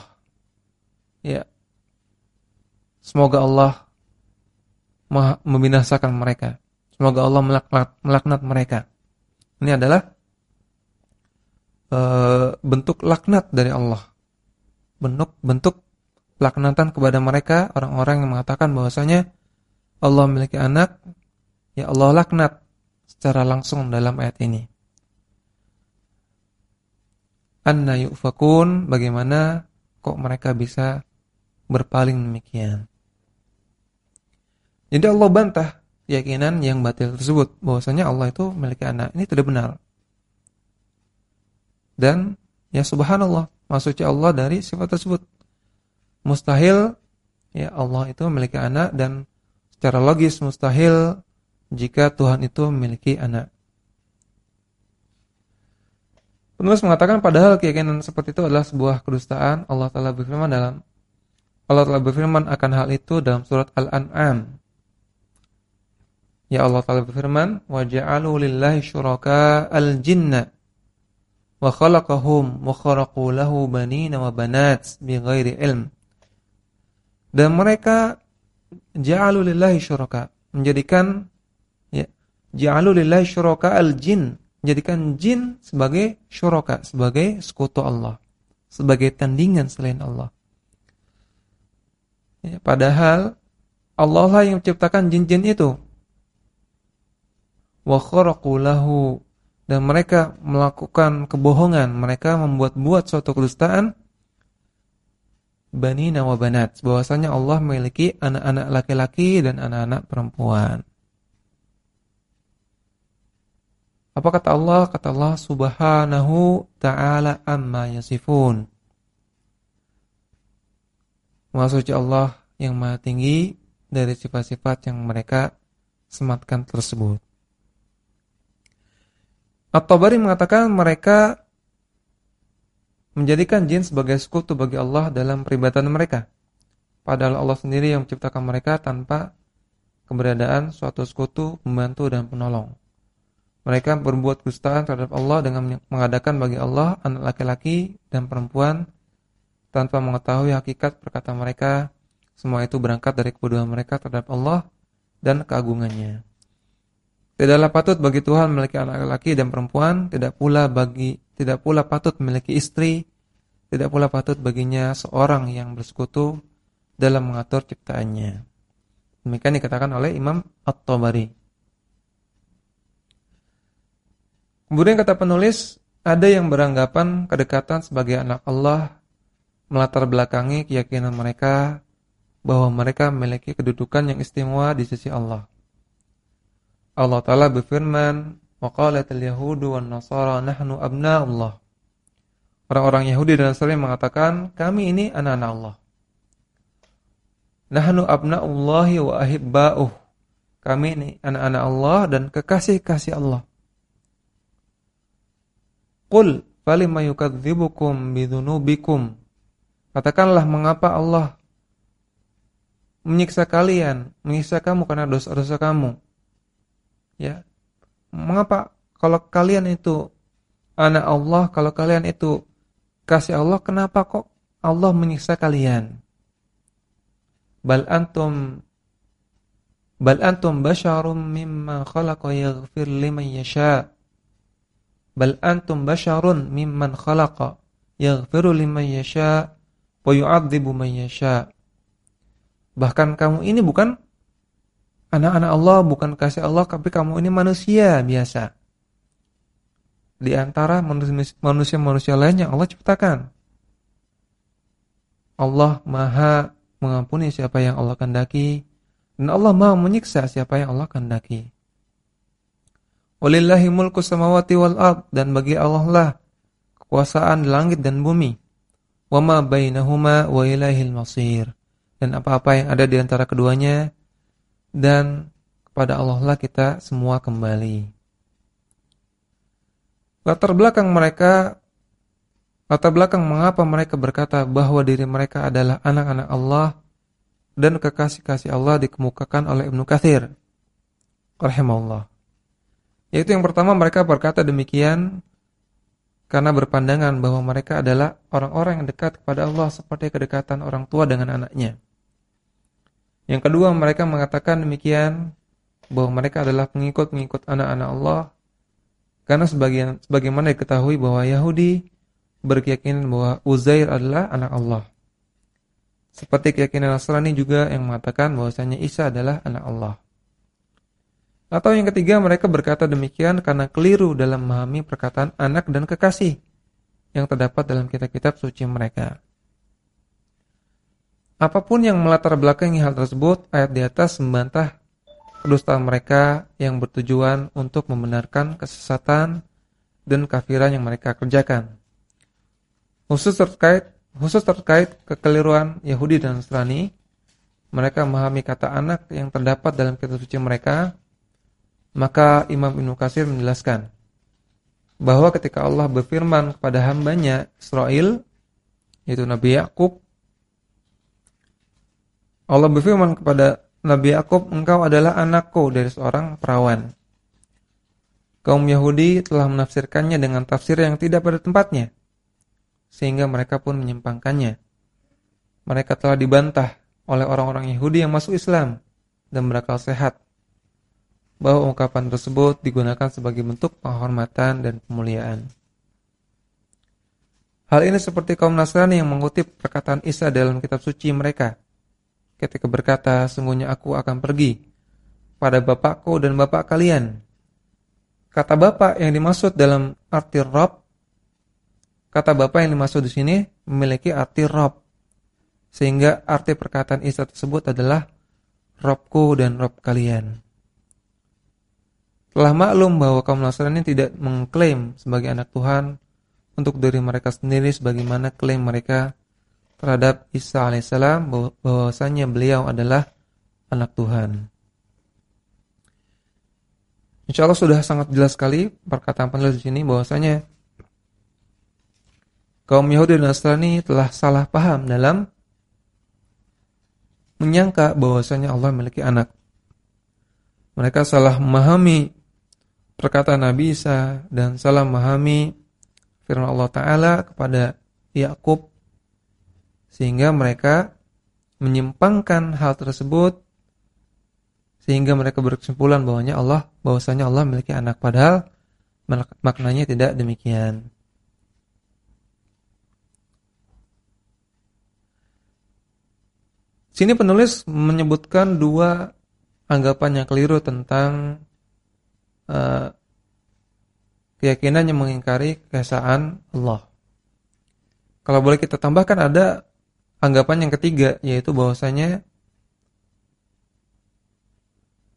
Ya. Semoga Allah membinasakan mereka. Semoga Allah melaknat, melaknat mereka. Ini adalah Eh, bentuk laknat dari Allah. Bentuk bentuk laknatan kepada mereka orang-orang yang mengatakan bahwasanya Allah memiliki anak, ya Allah laknat secara langsung dalam ayat ini. Anna yufakun, bagaimana kok mereka bisa berpaling demikian. Jadi Allah bantah keyakinan yang batil tersebut bahwasanya Allah itu memiliki anak. Ini tidak benar. Dan ya subhanallah, maksudnya Allah dari sifat tersebut. Mustahil ya Allah itu memiliki anak dan secara logis mustahil jika Tuhan itu memiliki anak. Penulis mengatakan padahal keyakinan seperti itu adalah sebuah kedustaan. Allah Taala berfirman dalam Allah Taala berfirman akan hal itu dalam surat Al-An'am. Ya Allah Taala berfirman, "Wa ja'alu lillahi syuraka al-jinna wa khalaqahum wa kharaqu lahu banina wa banat bighairi ilm. Dan mereka ja'alu lillahi syuraka, menjadikan ya, ja'alu lillahi syuraka al-jin, menjadikan jin sebagai syuraka, sebagai sekutu Allah, sebagai tandingan selain Allah. Ya, padahal Allah lah yang menciptakan jin-jin itu. Wa dan mereka melakukan kebohongan, mereka membuat-buat suatu kedustaan bani wa banat, bahwasanya Allah memiliki anak-anak laki-laki dan anak-anak perempuan. Apa kata Allah? Kata Allah Subhanahu ta'ala amma yasifun. Maksudnya Allah yang maha tinggi dari sifat-sifat yang mereka sematkan tersebut. At-Tabari mengatakan mereka menjadikan jin sebagai sekutu bagi Allah dalam peribadatan mereka. Padahal Allah sendiri yang menciptakan mereka tanpa keberadaan suatu sekutu, pembantu dan penolong. Mereka berbuat kedustaan terhadap Allah dengan mengadakan bagi Allah anak laki-laki dan perempuan tanpa mengetahui hakikat perkataan mereka. Semua itu berangkat dari kebodohan mereka terhadap Allah dan keagungannya. Tidaklah patut bagi Tuhan memiliki anak laki dan perempuan, tidak pula bagi tidak pula patut memiliki istri, tidak pula patut baginya seorang yang bersekutu dalam mengatur ciptaannya. Demikian dikatakan oleh Imam At-Tabari. Kemudian kata penulis, ada yang beranggapan kedekatan sebagai anak Allah melatar belakangi keyakinan mereka bahwa mereka memiliki kedudukan yang istimewa di sisi Allah. Allah Ta'ala berfirman Waqalatil Yahudu wa Nasara nahnu abna Allah Orang-orang Yahudi dan Nasrani mengatakan Kami ini anak-anak Allah. Nahnu abna Allahi wa ahibba'uh. Kami ini anak-anak Allah dan kekasih-kasih Allah. Qul falima yukadzibukum Bidhunubikum Katakanlah mengapa Allah menyiksa kalian, menyiksa kamu karena dosa-dosa kamu. Ya. Mengapa kalau kalian itu anak Allah, kalau kalian itu kasih Allah, kenapa kok Allah menyiksa kalian? Bal antum bal antum basyarum mimma khalaqa yaghfir liman yasha' bal antum basyarun mimman khalaqa yaghfiru liman yasha wa yu'adzibu man yasha bahkan kamu ini bukan anak-anak Allah bukan kasih Allah tapi kamu ini manusia biasa di antara manusia-manusia lain yang Allah ciptakan Allah maha mengampuni siapa yang Allah kehendaki dan Allah maha menyiksa siapa yang Allah kehendaki Walillahi mulku samawati wal ard dan bagi Allah lah kekuasaan langit dan bumi. Wa ma bainahuma wa ilaihil masir. Dan apa-apa yang ada di antara keduanya dan kepada Allah lah kita semua kembali. Latar belakang mereka latar belakang mengapa mereka berkata bahwa diri mereka adalah anak-anak Allah dan kekasih-kasih Allah dikemukakan oleh Ibnu Katsir rahimahullah. Yaitu yang pertama mereka berkata demikian karena berpandangan bahwa mereka adalah orang-orang yang dekat kepada Allah seperti kedekatan orang tua dengan anaknya. Yang kedua mereka mengatakan demikian bahwa mereka adalah pengikut-pengikut anak-anak Allah karena sebagian sebagaimana diketahui bahwa Yahudi berkeyakinan bahwa Uzair adalah anak Allah. Seperti keyakinan Nasrani juga yang mengatakan bahwasanya Isa adalah anak Allah. Atau yang ketiga mereka berkata demikian karena keliru dalam memahami perkataan anak dan kekasih yang terdapat dalam kitab-kitab suci mereka. Apa pun yang melatar belakangi hal tersebut, ayat di atas membantah kedustaan mereka yang bertujuan untuk membenarkan kesesatan dan kafiran yang mereka kerjakan. Khusus terkait khusus terkait kekeliruan Yahudi dan Nasrani, mereka memahami kata anak yang terdapat dalam kitab suci mereka maka Imam Ibnu Katsir menjelaskan bahwa ketika Allah berfirman kepada hambanya Israel yaitu Nabi Yakub Allah berfirman kepada Nabi Yakub engkau adalah anakku dari seorang perawan. Kaum Yahudi telah menafsirkannya dengan tafsir yang tidak pada tempatnya sehingga mereka pun menyimpangkannya. Mereka telah dibantah oleh orang-orang Yahudi yang masuk Islam dan berakal sehat. Bahwa ungkapan tersebut digunakan sebagai bentuk penghormatan dan pemuliaan. Hal ini seperti kaum Nasrani yang mengutip perkataan Isa dalam kitab suci mereka ketika berkata, "Sungguhnya aku akan pergi pada bapakku dan bapak kalian." Kata bapak yang dimaksud dalam arti Rob, kata bapak yang dimaksud di sini memiliki arti Rob, sehingga arti perkataan Isa tersebut adalah Robku dan Rob kalian. Telah maklum bahwa kaum Nasrani tidak mengklaim sebagai anak Tuhan untuk diri mereka sendiri sebagaimana klaim mereka terhadap Isa alaihissalam bahwasanya beliau adalah anak Tuhan. Insya Allah sudah sangat jelas sekali perkataan penulis di sini bahwasanya kaum Yahudi dan Nasrani telah salah paham dalam menyangka bahwasanya Allah memiliki anak. Mereka salah memahami perkataan Nabi Isa dan salah memahami firman Allah Ta'ala kepada Yakub sehingga mereka menyimpangkan hal tersebut sehingga mereka berkesimpulan bahwanya Allah bahwasanya Allah memiliki anak padahal maknanya tidak demikian. Sini penulis menyebutkan dua anggapan yang keliru tentang uh, keyakinan yang mengingkari keesaan Allah. Kalau boleh kita tambahkan ada anggapan yang ketiga yaitu bahwasanya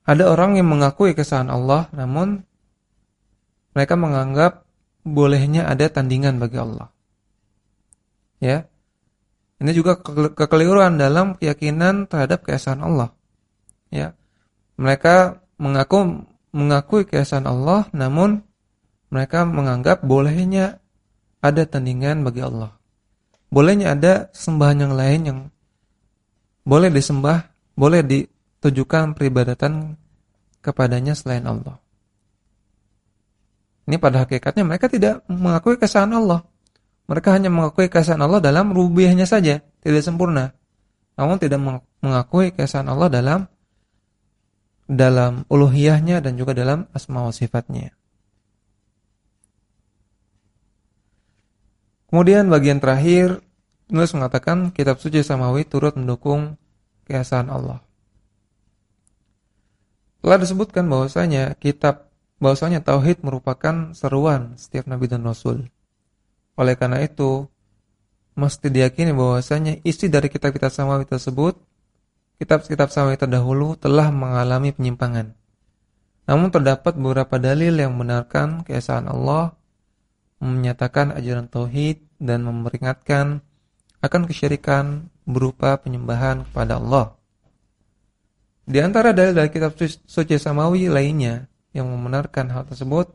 ada orang yang mengakui keesaan Allah namun mereka menganggap bolehnya ada tandingan bagi Allah. Ya. Ini juga kekeliruan dalam keyakinan terhadap keesaan Allah. Ya. Mereka mengaku mengakui keesaan Allah namun mereka menganggap bolehnya ada tandingan bagi Allah. Bolehnya ada sembahan yang lain yang boleh disembah, boleh ditujukan peribadatan kepadanya selain Allah. Ini pada hakikatnya mereka tidak mengakui keesaan Allah. Mereka hanya mengakui keesaan Allah dalam rubiahnya saja, tidak sempurna. Namun tidak mengakui keesaan Allah dalam dalam uluhiyahnya dan juga dalam asma wa sifatnya. Kemudian bagian terakhir Nulis mengatakan kitab suci Samawi turut mendukung keesaan Allah. Telah disebutkan bahwasanya kitab bahwasanya tauhid merupakan seruan setiap nabi dan rasul. Oleh karena itu, mesti diyakini bahwasanya isi dari kitab-kitab Samawi tersebut, kitab-kitab Samawi terdahulu telah mengalami penyimpangan. Namun terdapat beberapa dalil yang membenarkan keesaan Allah menyatakan ajaran tauhid dan memperingatkan akan kesyirikan berupa penyembahan kepada Allah. Di antara dalil dari kitab suci samawi lainnya yang membenarkan hal tersebut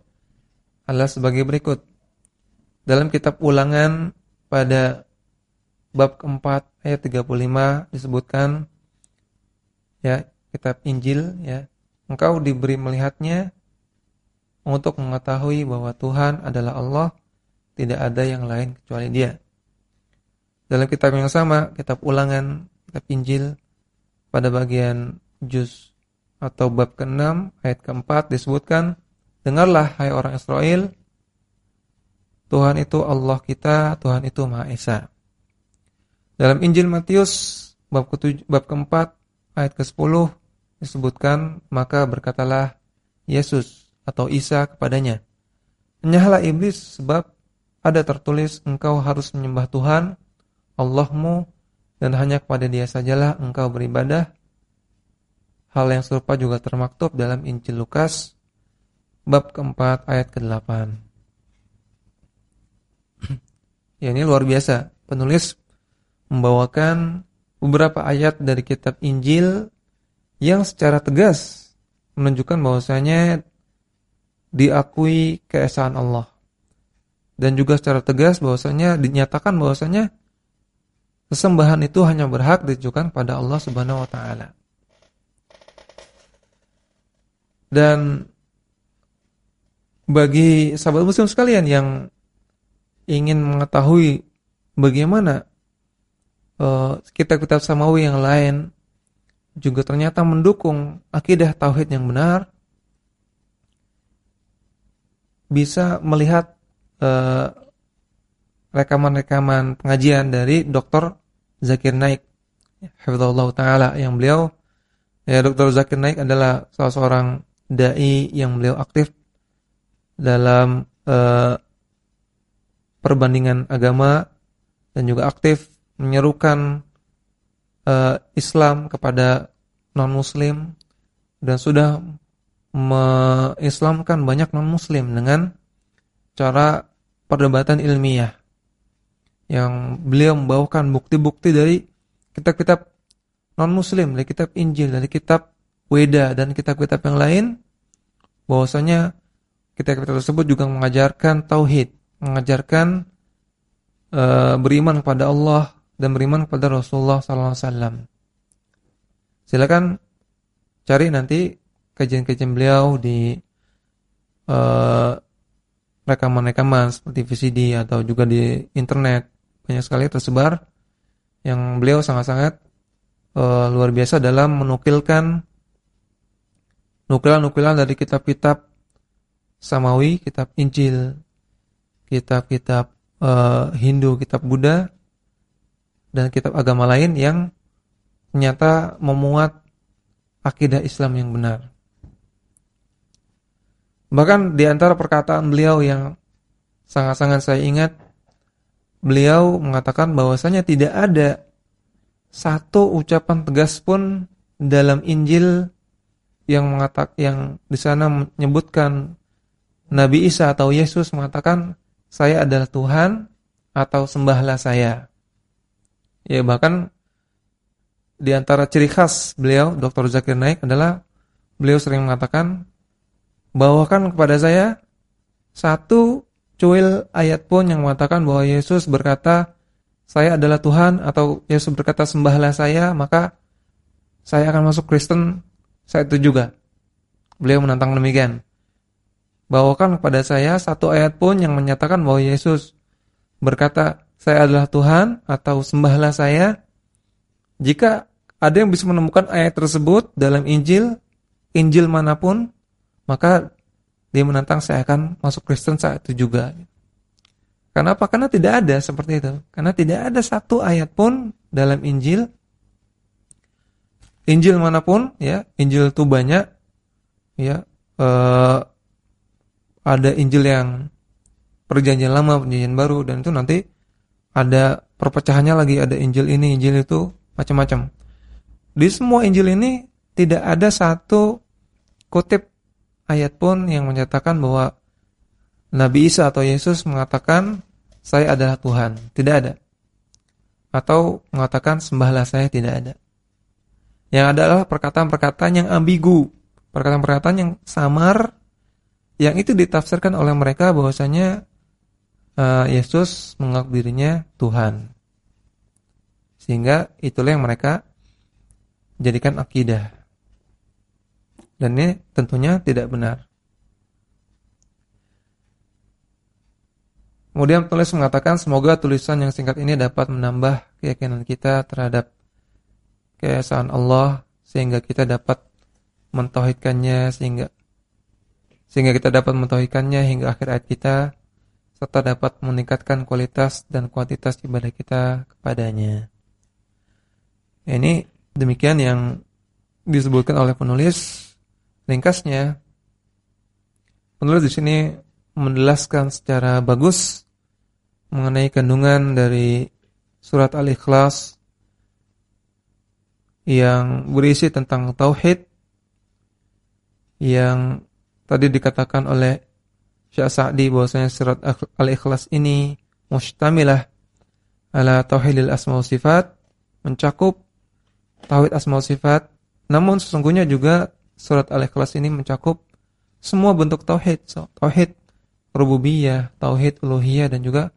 adalah sebagai berikut. Dalam kitab ulangan pada bab keempat ayat 35 disebutkan ya kitab Injil ya engkau diberi melihatnya untuk mengetahui bahwa Tuhan adalah Allah tidak ada yang lain kecuali Dia. Dalam kitab yang sama, kitab Ulangan, kitab Injil pada bagian juz atau bab ke-6 ayat ke-4 disebutkan, "Dengarlah hai orang Israel, Tuhan itu Allah kita, Tuhan itu Maha Esa." Dalam Injil Matius bab ke bab keempat ayat ke-10 disebutkan, "Maka berkatalah Yesus atau Isa kepadanya, Enyahlah iblis sebab ada tertulis engkau harus menyembah Tuhan Allahmu dan hanya kepada dia sajalah engkau beribadah. Hal yang serupa juga termaktub dalam Injil Lukas bab keempat ayat ke-8. ya ini luar biasa. Penulis membawakan beberapa ayat dari kitab Injil yang secara tegas menunjukkan bahwasanya diakui keesaan Allah dan juga secara tegas bahwasanya dinyatakan bahwasanya sesembahan itu hanya berhak ditujukan pada Allah Subhanahu wa taala. Dan bagi sahabat muslim sekalian yang ingin mengetahui bagaimana uh, kitab-kitab samawi yang lain juga ternyata mendukung akidah tauhid yang benar bisa melihat Eh, rekaman-rekaman pengajian dari Dr. Zakir Naik Hafizahullah Ta'ala yang beliau ya Dr. Zakir Naik adalah salah seorang dai yang beliau aktif dalam uh, perbandingan agama dan juga aktif menyerukan uh, Islam kepada non-muslim dan sudah mengislamkan banyak non-muslim dengan cara perdebatan ilmiah yang beliau membawakan bukti-bukti dari kitab-kitab non-muslim, dari kitab Injil, dari kitab Weda dan kitab-kitab yang lain bahwasanya kitab-kitab tersebut juga mengajarkan tauhid, mengajarkan uh, beriman kepada Allah dan beriman kepada Rasulullah sallallahu alaihi wasallam. Silakan cari nanti kajian-kajian beliau di uh, rekaman-rekaman seperti VCD atau juga di internet banyak sekali tersebar yang beliau sangat-sangat uh, luar biasa dalam menukilkan nukilan-nukilan dari kitab-kitab Samawi, kitab Injil, kitab-kitab uh, Hindu, kitab Buddha dan kitab agama lain yang ternyata memuat akidah Islam yang benar. Bahkan di antara perkataan beliau yang sangat-sangat saya ingat, beliau mengatakan bahwasanya tidak ada satu ucapan tegas pun dalam Injil yang mengatak yang di sana menyebutkan Nabi Isa atau Yesus mengatakan saya adalah Tuhan atau sembahlah saya. Ya bahkan di antara ciri khas beliau Dr. Zakir Naik adalah beliau sering mengatakan bawakan kepada saya satu cuil ayat pun yang mengatakan bahwa Yesus berkata saya adalah Tuhan atau Yesus berkata sembahlah saya maka saya akan masuk Kristen. Saya itu juga. Beliau menantang demikian. Bawakan kepada saya satu ayat pun yang menyatakan bahwa Yesus berkata saya adalah Tuhan atau sembahlah saya. Jika ada yang bisa menemukan ayat tersebut dalam Injil Injil mana pun maka dia menantang saya akan masuk Kristen saat itu juga. Kenapa? Karena tidak ada seperti itu. Karena tidak ada satu ayat pun dalam Injil. Injil mana pun, ya, Injil itu banyak, ya. Eh, ada Injil yang perjanjian lama, perjanjian baru, dan itu nanti ada perpecahannya lagi. Ada Injil ini, Injil itu, macam-macam. Di semua Injil ini tidak ada satu kutip ayat pun yang menyatakan bahwa Nabi Isa atau Yesus mengatakan saya adalah Tuhan. Tidak ada. Atau mengatakan sembahlah saya tidak ada. Yang adalah perkataan-perkataan yang ambigu, perkataan-perkataan yang samar yang itu ditafsirkan oleh mereka bahwasanya uh, Yesus mengaku dirinya Tuhan. Sehingga itulah yang mereka jadikan akidah. Dan ini tentunya tidak benar. Kemudian tulis mengatakan semoga tulisan yang singkat ini dapat menambah keyakinan kita terhadap keesaan Allah sehingga kita dapat mentauhidkannya sehingga sehingga kita dapat mentauhidkannya hingga akhir ayat kita serta dapat meningkatkan kualitas dan kuantitas ibadah kita kepadanya. Ini demikian yang disebutkan oleh penulis Ringkasnya, penulis di sini menjelaskan secara bagus mengenai kandungan dari surat Al-Ikhlas yang berisi tentang tauhid yang tadi dikatakan oleh Syekh Sa'di bahwasanya surat Al-Ikhlas ini mustamilah ala tauhidil asma sifat mencakup tauhid asma sifat. Namun sesungguhnya juga surat Al-Ikhlas ini mencakup semua bentuk tauhid, tauhid rububiyah, tauhid uluhiyah dan juga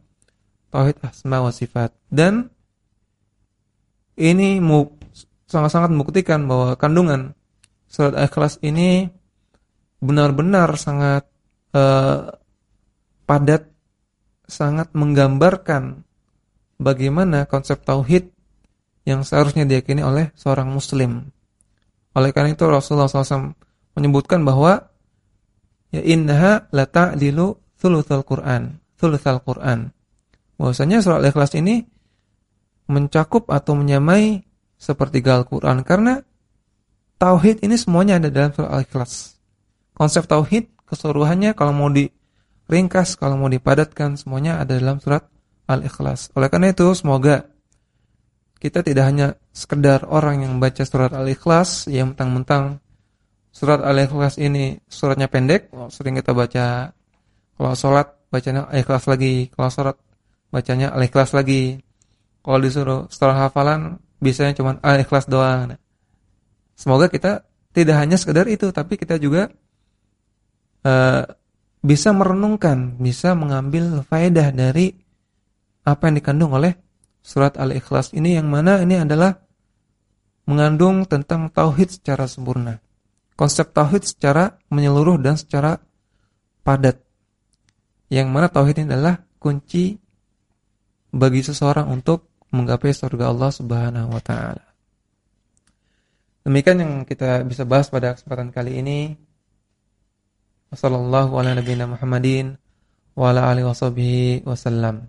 tauhid asma wa sifat. Dan ini sangat-sangat membuktikan bahwa kandungan surat Al-Ikhlas ini benar-benar sangat uh, padat, sangat menggambarkan bagaimana konsep tauhid yang seharusnya diyakini oleh seorang muslim. Oleh karena itu Rasulullah SAW menyebutkan bahwa ya innaha la ta'dilu thuluthal Qur'an, thuluthal Qur'an. Bahwasanya surah Al-Ikhlas ini mencakup atau menyamai sepertiga Al-Qur'an karena tauhid ini semuanya ada dalam surah Al-Ikhlas. Konsep tauhid keseluruhannya kalau mau diringkas, kalau mau dipadatkan semuanya ada dalam surat Al-Ikhlas. Oleh karena itu semoga kita tidak hanya sekedar orang yang baca surat Al-Ikhlas yang mentang-mentang surat Al-Ikhlas ini suratnya pendek, sering kita baca kalau sholat bacanya Al-Ikhlas lagi, kalau sholat bacanya Al-Ikhlas lagi. Kalau disuruh setelah hafalan biasanya cuma Al-Ikhlas doang. Semoga kita tidak hanya sekedar itu, tapi kita juga uh, bisa merenungkan, bisa mengambil faedah dari apa yang dikandung oleh surat Al-Ikhlas ini yang mana ini adalah mengandung tentang tauhid secara sempurna. Konsep tauhid secara menyeluruh dan secara padat. Yang mana tauhid ini adalah kunci bagi seseorang untuk menggapai surga Allah Subhanahu wa taala. Demikian yang kita bisa bahas pada kesempatan kali ini. Wassallallahu nabiyina Muhammadin wa ala alihi wasallam.